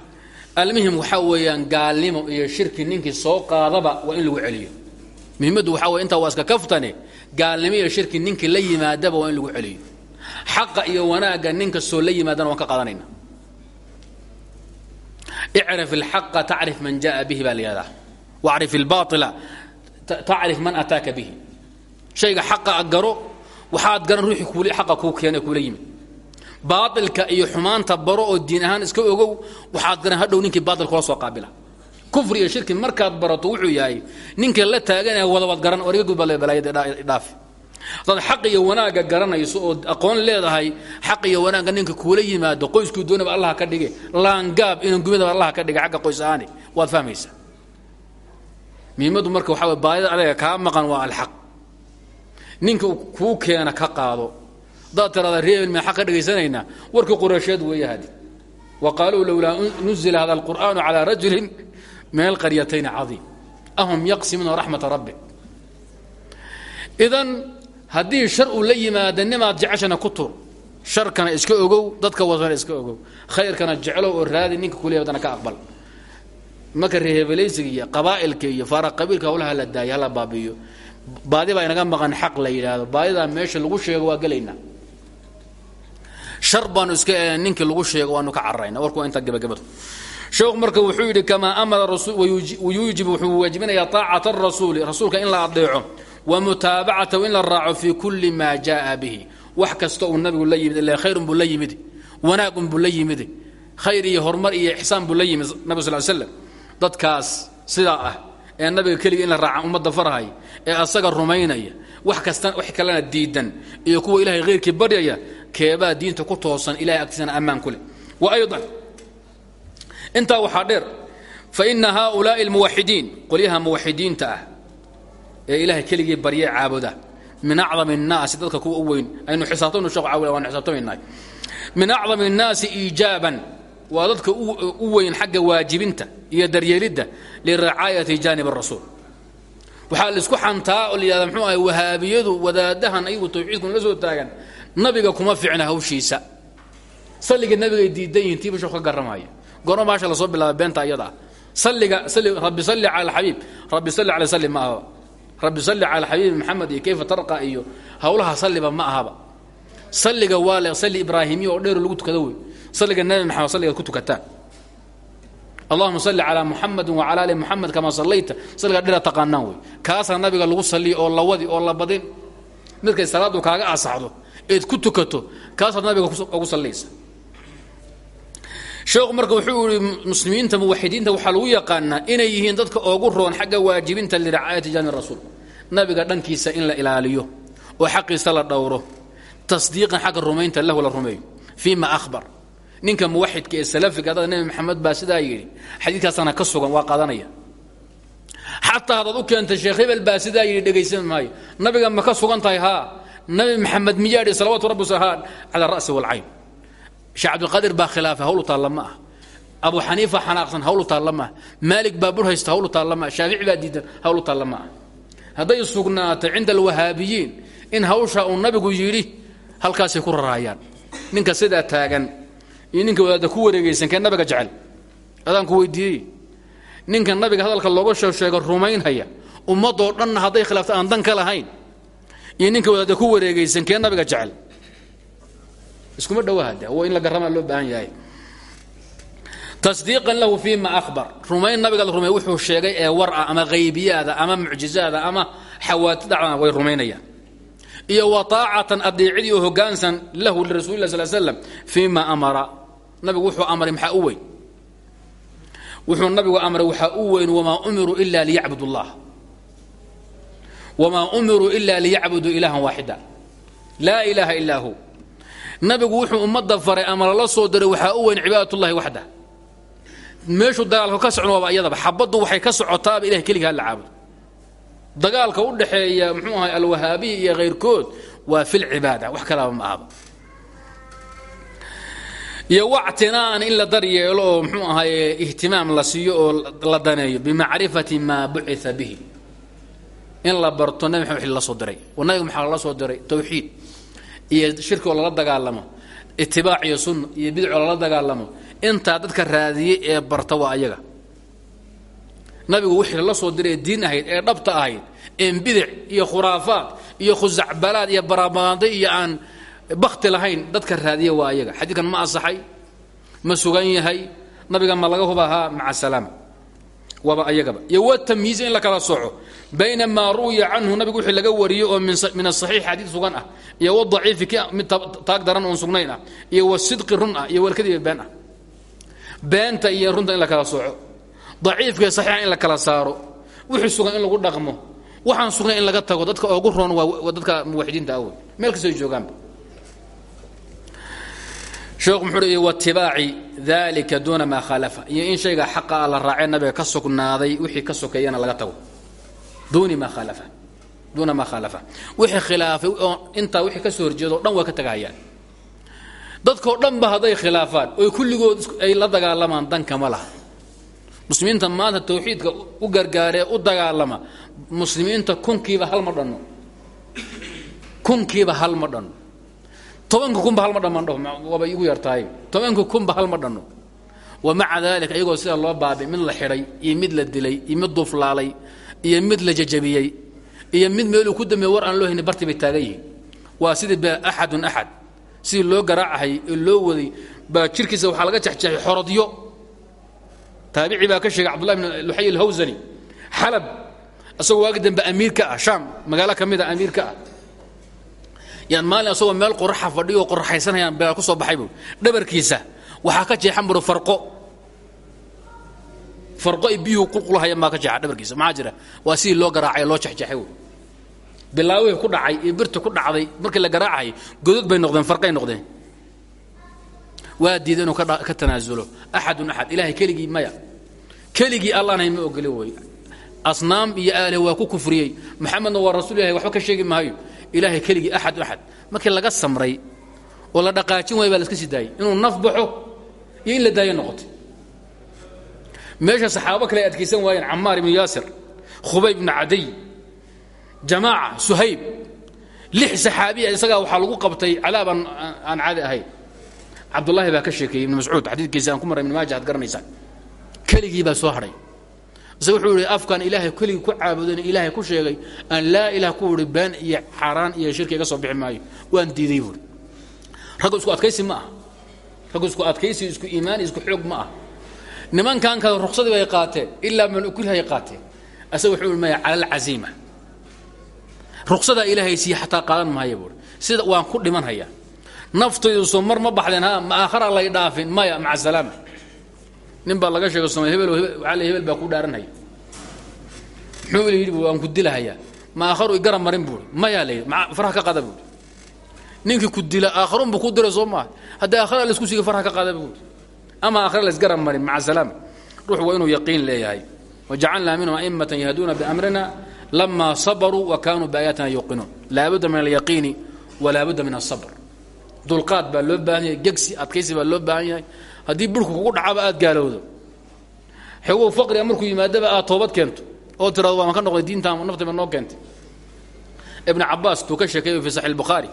almuhim waxaa weeyaan gaalnimo iyo shirki ninkii soo qaadaba waa in lagu celiyo. Muhimaddu waxaa wey intaa waa kaftane gaalnimo iyo shirki ninkii la yimaadaba waa in lagu celiyo. Xaqa iyo wanaagga nin kastoo la yimaadana waan ka qaadanayna. Icrif ilxaqa tacrif man jaa bihi baa la yihahdaa wacrif man ataaka bihi. Shayga xaqa garo waxaad garan ruuxii xaqa kuu keena kuula yimid baailka iyo xumaanta baro oo diin ahaan iska ogow waxaad garan hadhow ninkii baail kula soo qaabila. Kufri iyo shirki markaad barato wuxuu yahay ninka la taaganaya wadabaad garan war iga gudba balaayada dhaafi. Hadaad xaq iyo wanaagga garanayso oo aqoon leedahay xaq iyo wanaagga ninka kuula yimaado qoyskuu doonaba allah ka dhige laangaab inan gumidaba allah ka dhige xagga qoys ahaani waad fahmaysaa. Muhiimaddu marka waxaa baadida adaga kaa maqan waa alxaq. Ninka kuu keena ka qaado hadaad tiraada reebel mee xaq ka dhigaysanaynaa warkii qureysheed weeye hadi wa qaaluu lowlaa nuzila hada alqur'aanu calaa rajulin min alqaryatayni cadiim. Ahum yaqsimuuna raxmata rabbi. Idan haddii shar uu la yimaada nimaad jeceshana ku tur. Sharkana iska ogow dadka wadana iska ogow. Khayrkana jeclow oo raadi ninka kuliya wadana ka aqbal. Marka reehebelaysiga iyo qabaa'ilka iyo faara qabiilka hawlaha la daayo hala baabi'iyo. Baadi baa inaga maqan xaq la yidhaahdo. Baadidaa meesha lagu sheego waa gelaynaa shar baanu iska ninkii lagu sheego waanu ka cararayna warku waa intaa gebagabadu. Sheekhu marka wuxuu yidhi kamaa amara wayuujibu wuxuu waajibinayaa taacata arasuuli rasuulka in la adeeco wa mutaabacatahu in la raaco fii kulli maa jaaa bihi. Wax kasta uu nabigu la yimid ila khayrun buu la yimid wanaagun buu la yimid khayr iyo horumar iyo ixsaan buu la yimid nabig sal slam dadkaas sidaa ah ee nabiga keliga in la raaca ummadda farhay ee asaga rumaynaya wax kasta wax kalena diidan iyo kuwa ilahay khayrkii baryaya keebaa diinta ku toosan ilahay agtiisana ammaan ku leh wa aydan intaa waxaa dheer fa ina haaulaai almuwaxidiin qolyaha muwaxidiinta ah ee ilahay keligii baryee caabuda min acdam الnaasi dadka kuwa u weyn aynu xisaabtaynu shekhu caawila waanu xisaabtamaynahay min acdam الnaasi iijaaban waa dadka u weyn xagga waajibinta iyo daryeelidda liracaayati jaanib الrasuul waxaa laisku xantaa oo layihahda mxuu ahay wahaabiyadu wadaadahan ayagu tawxiidkuna la soo taagan nabiga kuma fiicna hawshiisa. Salliga nabigay diidan yihiin tiiba shekhu ka garramaya goorma maasha la soo bilaaba beenta ayada. Ah salliga rabbi salli cala alxabiib rabbi salli cala salli ma ahaba. Rabbi salli cala xabiibi maxamed iyo kayfa tarqa iyo hawlaha salliba ma ahaba. Salliga waa le salli ibraahimiya oo dheero lagu tukado wey. Salliga nabi maxamed salligaad ku tukataan allahuma salli calaa muxamedin wacala ali muxamed kamaa sallayta salliga dhera taqaanaan wey. Kaasaa nabiga lagu salliya oo la wadi oo la badin. Midkay salaaddu kaaga eed ku tukato kaasaad nabiga ugu sallaysa. Sheekhu marka wuxuu muslimiinta muwaxidiinta waxaa lagu yaqaanaa inay yihiin dadka oogu roon xagga waajibinta liracaayati jaani rasuul. Nabiga dhankiisa in la ilaaliyo oo xaqiisa la dhowro tasdiiqan xagga rumaynta lahu la rumeeyo. Fii ma ninka muwaxidka ee salafiga adada maxamed baa sidaa yidhi xadiidkaasana ka sugan waa qaadanaya. Xataa hadaad u keentay sheekh hebel baa sidaa maayo. Nabiga ma ka sugan tahay haa nabi maxamed miyaa yidhi salawatu rabbi wasalaan cala ra'si walcayn sheekh cabdilqaadir baa khilaafay hawlu taalla ma ah. Abu xaniifa xanaaqsan hawlu taalla ma ah. Maalig baa bur haysta hawlu taalla ma ah. Shaafici baa diidan hawlu taalla ma ah. Hadday sugnaatay cinda alwahaabiyiin in hawsha uu nabigu yidhi halkaasay ku raraayaan. Ninka sidaa taagan ninka nabiga hadalka looga soo sheego rumaynhaya ummadoo dhanna hadday aan dan ka lahayn iyo ninka wadaadda ku wareegaysan kee nabiga jecel? Iskuma dhowahada in la garramaa loo baahan yahay. Tasdiiqan lahu fii ma ahbar rumayn nabiga la rumey wuxuu sheegay ee war ah ama haybiyaada ama mucjizaada ama xawaati dhacdana way rumaynayaan. Iyo wa taacatan adeecidii oo lahu lirasuli lah ma amara. Nabigu wuxuu amray maxaa u wuxuu nabigu amray waxaa u weyn wamaa umiruu ila liyacbud wamaa umiruu ila liyacbuduu ilahan waaxida laa ilaaha ilaa hu nabigu wuxuu ummadda faray ama lala soo diray waxaa u weyn cibaadat ullahi waxda meeshuu dagaalku ka socon waaba iyadaba xabaddu waxay ka socotaaba ilahay keliga hala caabudo dagaalka u dhaxeeya muxuu ahay alwahaabiya iyo khayrkood waa fi lcibaada wax kalaba ma ahaba iyo wactinaan in la daryeelo oo mxuu ahaye ihtimaam la siiyo oo maa bucia bihi in la barto nabi maxamed la soo diray. Nabiga maxaa lala soo diray tawxiid. Iyo shirki oo lala dagaalamo. Itibaac iyo sunna iyo bidcoo lala dagaalamo. Intaa dadka raadiyey ee barta waa ayaga. Nabigu wixii la soo diray diin ahayd ee dhabta ahayd een bidic iyo khuraafaad iyo khusacbalaad iyo barabaaday iyo aan bakti lahayn dadka raadiya waa ayaga. Xadiidkan ma asaxay ma sugan yahay nabiga ma laga hubahaa maca salaama waaba ayagaba. Iyo wa tamyiiza in la kala soco bayna maa ru'ya canhu nabigu wixii laga wariyo oo min asaxiix xadiid sugan ah iyo wadaciifi ki mid taag daran oon sugnayn ah iyo wasidqi run ah iyo walkadiba been ah. Beenta iyo runta in la kala soco daciifka saxiixa in la kala saaro wixii sugan in lagu dhaqmo waxaan sugnayn in laga tago dadka oogu roon waa dadka muwaxidiinta awey meel kastoo joogaanba. Sheekhu muxuu hi watibaaci dalika duuna maa khaalafa. Iyo in shayga xaqa a la raacee nabiga ka sugnaaday wixii ka sokeeyana maa khaalafa duuna maa khaalafa wixii khilaafay intaa wixii ka soo horjeedo dhan waa ka tagahayaan dadkao dhanba hadday khilaafaan oy kulligood ay la dagaalamaan dankama laha. Muslimiinta maanta tawxiidka u gargaaree u dagaalama. Muslimiinta kunkiiba hal ma dhanno. Kunkiiba hal ma dhanno. Tobanka kunba hal ma dhammaan dhaho waaba igu yartahay tobanka kunba hal ma dhanno. Wa maca daalika iyagoo sida loo baabi mid la xidhay iyo mid la dilay iyo mid duuflaalay iyo mid la jajabiyey iyo mid meeluu ku dambeeye war aan loo hayni bartii bay taagan yihiin. Waa sidii ba axadun axad. Sidii loo garaacahay ee loo waday baa jirkiisa waxaa laga jexjeexay xorodyo. Taabici baa ka sheegay cabdullahi bn luxay alhawsani xalab isagoo waagi dambe amiir ka ah shaam magaalo ka mid a amiir ka ah. Yaan maalin asagoo meel qoraxa fadhiyo qoraxaysanayaan baa ku soo baxay bu dhabarkiisa waxaa ka jeexan buro farqo farqo ay biyuhu qulqulahayaan baa ka jeexa dhabarkiisa. Maxaa jira? Waa sidii loo garaacay loo jexjeexay wey. Bilaawihii ku dhacay iyo birta ku dhacday markii la garaacayay godod bay noqdeen farqay noqdeen. Waa diida inuu ka tanaasulo. Axadun axad ilahay keligii maya. Keligii allaanhay ma ogoli wey. Asnaam iyo aalih waa ku kufriyey. Maxamedna waa rasuul ilahi waxba ka sheegi maayo ilaahay keligii axad axad. Markii laga samray oo la dhaqaajin waaya baa la iska sii daayey. Inuu naf baxo iyo in la daayo noqotay meesha saxaabo kale ay adkaysan waayeen camaar ibnu yaasir khubayb ibnu cadiy jamaaca suhayb lix saxaabiya isagaa waxaa lagu qabtay cadaab aan caadi ahayn. Cabdullaahi baa ka sheekeeyey ibnu mascuud xadiidkiisa aan ku maray ibn maaja ad garanaysaan keligii baa soo hadhay ise wuxuu yihi afkaan ilaahay keligii ku caabudan ilaahay ku sheegay aan laa ilaah ku ihi been iyo xaaraan iyo shirki iga soo bixi maayo. Waan diiday buuri raggu isku adkaysi ma aha. Raggu isku adkaysi isku iimaan isku xoog ma aha nimankan kale ruksadii bay qaateen ilaa man ukrihay qaateen. Asaga wuxuu ihi maya cala alcaziima ruksadaa ilaahay siiye xataa qaadan mahaya buuri sida waan ku dhiman hayaa. Naftaydu soo mar ma baxdeen ha ma aakhara lay dhaafin. Maya maca salaama nin baa laga sheegay somal hebel waaa hebel baa ku dhaaranhaya muxuu yidhi waan ku dilahayaa ma aakharu igara marin buui mayaa la yidhi faraha ka qada buui ninkii ku dila aakharun buu ku diray soo maaha haddii aakhara la isku siga faraha ka qada buui ama aakhara laisgara marin maca salaam. Ruux waa inuu yaqiin leeyahay. Wajacalnaa minhum a'immatan yahduuna biamrina lama sabaruu wa kaanuu biaayaatina yuqinuun laabudda min alyaqiini walaabudda min asabr dulqaad baa loo baahan yahay gegsi adkaysi baa loo baahan yahay. Haddii burhku kugu dhacaba aad gaalowdo. Xogow faqriga markuu yimaadaba aad toobad keento oo tirado waan ka noqday diinta naftayba noo keentay? Ibn cabaas tuu ka sheekeeyo fi saxi bukhaari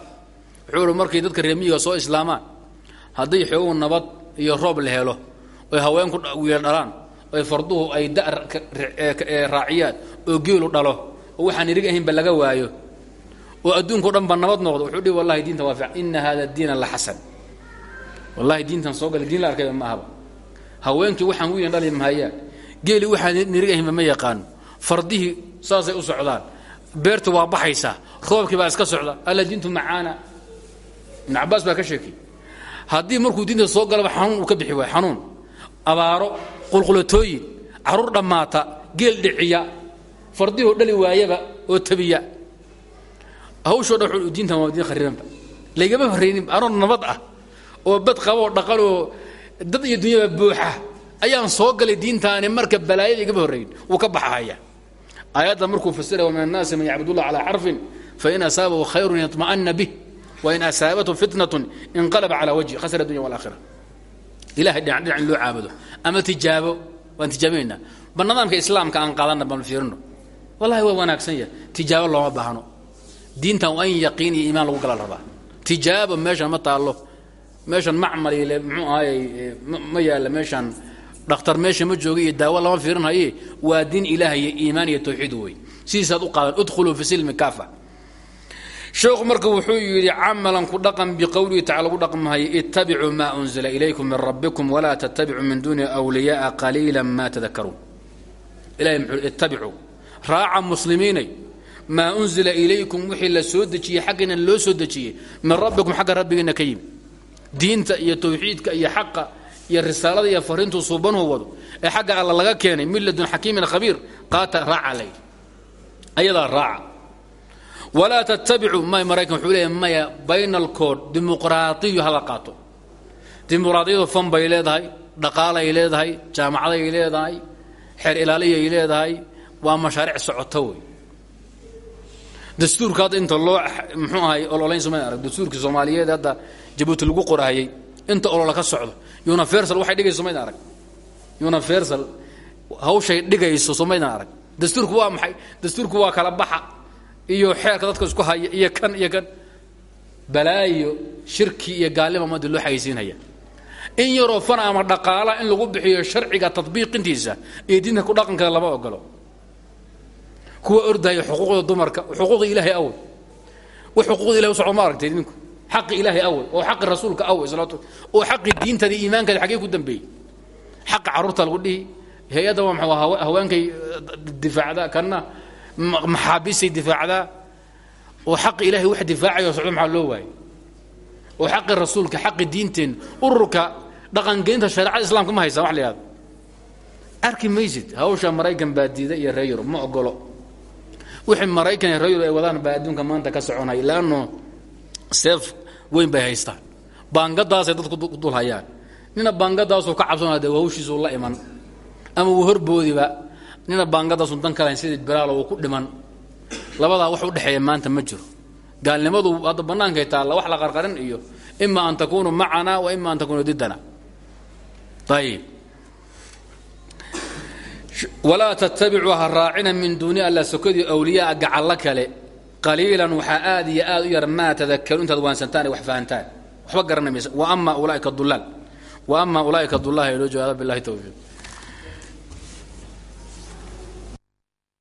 wuxuu i markay dadka reemiyiga soo islaamaan haddii xogow nabad iyo roob la helo oy haweenku wiil dhalaan oy farduhu ay da raaciyaan oo geelu dhalo oo waxaan irig ahaynba laga waayo oo adduunko dhan ba nabad noqdo wuxuu dhihi wallahi diinta waa ina hada diina la xasan. Wallahi diintan soo galay diin la arkayba ma ahaba. Haweenkii waxaan wiilan dhali mahayaan geeli waxaan nirig ahaynba ma yaqaano fardihii saasay u socdaan beerta waa baxaysaa roobkii baa iska socda alla diintu macaana. Ibn cabaas baa ka sheekay haddii markuu diinta soo galaba xanuun uu ka bixi waayo xanuun. Abaaro qulqulatooyin carruur dhammaata geel dhiciya fardihoo dhali waayaba oo tabiya. Hawshoo dhan diintan waa diin kharibanba laygama horraynin anoo nabad ah oo bad qaboo dhaqanoo dad iyo dunyaba buuxa. Ayaan soo galay diintaani marka balaayada igama horrayn wuu ka baxahaya aayadda markuu fasiraya min annaasi man yacbudullah calaa xarfin fain asaabahu khayrun yatma'ana bih wain asaabathu fitnatun inqalaba calaa wajhi khasira dunya walaakhira ilahay dhinac dhinac in loo caabudo ama tijaabo waan tijaabineynaa ba nidaamka islaamka aan qaadanna baan fiirino wallahi waa wanaagsan yahay tijaabo looma baahno diintan waa in yaqiin iyo iimaan lagu gala rabaa tijaabo meeshan ma taallo meeshan macmal ile muxuu ahaayey ma yaalla meeshan dhakhtar meesha ma jooga iyo daawo lama fiirinhaye waa diin ilaah iyo iimaan iyo tawxiid wey sidiisaad u qaadan udkhuluu fi silmi kaafa sheekhu marka wuxuu yidhi camalan ku dhaqan biqowlihi tacala lagu dhaqmahayo ittabicuu maa unzila ilaykum min rabbikum walaa tattabicuu min duuni wliyaaa qaliila ma tadakaruun ilahay muxuu ittabicuu raaca muslimiinay maa unzila ilaykum wixii la soo dejiyey xaggiina loo soo dejiyey min rabbikum xagga rabbigiina ka diinta iyo tawxiidka iyo xaqa iyo risaalada iyo fariintuu suubanuhu wado ee xagga alla laga keenay min ladun xakiimin khabiir qaata raaca lay ayadaa walaa tattabicuu may maraykan wuxuu leeyahay maya baynalkood dimuqraadiyu hala qaato. Dimuqraadiyadu fan bay leedahay dhaqaalay leedahay jaamacaday leedahay xeer ilaaliyay leedahay waa mashaariic socoto wey. Dastuurka hadda inta loo muxuu ahay ololayn soma arag dastuurkii soomaaliyeed hadda jabuuti lagu qorahayey inta olola ka socdo universal waxay dhigayso somaydan arag. Universal hawshay dhigayso somaydan arag. Dastuurku waa maxay? Dastuurku waa kala baxa iyo xeerka dadka isku haya iyo kan iyo kan balaayo shirki iyo gaalnima ummadda loo xayeysiinaya in yaroo fan ama dhaqaala in lagu bixiyo sharciga tadbiiqintiisa iyo diinta ku dhaqankeeda lama ogolo kuwa ordaya xuquuqda dumarka xuquuqda ilaahay awey wax xuquuqda ilahay u socdo ma aragtay idinku xaqi ilaahay awey oo xaqi rasuulka awey salaatu oo xaqi diintada iimaankeeda xaggee ku dambeeyey xaqa carruurta lagu dhihi hay'adda waa maxaa haweenkay difaacdaa kanna maxaabiistay difaacdaa? Oo xaqi ilahay wax difaacayo socdo maxaa loo waayey oo xaqi rasuulka xaqi diinteen ururka dhaqangeynta shareecada islaamka ma haysaa wax la yihahdo arki maysid hawsha maraykan baa diida iyo reer yurub ma ogolo wixii maraykan iyo reer yurub ay wadaan baa adduunka maanta ka soconaya leanno seef weyn bay haystaan. Baangadaasay dadku ku dul hayaan. Nina baangadaasuu ka dee hawshiisuu la iman. Ama wuu horboodiba nina baangadaasun dan kalahayn sidii biraalo uu ku dhiman. Labadaa wax u dhexeeya maanta ma jiro. Gaalnimadu hadda bannaankay taalla wax la qarqarin iyo ima an takunuu macana wa ima an takunuu didana ayib walaa tattabicuu ha min duuni alla sokadii awliyaa gacallo kale. Qaliilan waxaa aad iyo aad yar maa tadakaru intaad waansantaan wax fahantaan. Wa ama ulaaika dulaal wa ama ulaaika dullahi loo jawaaba billahi towfiiq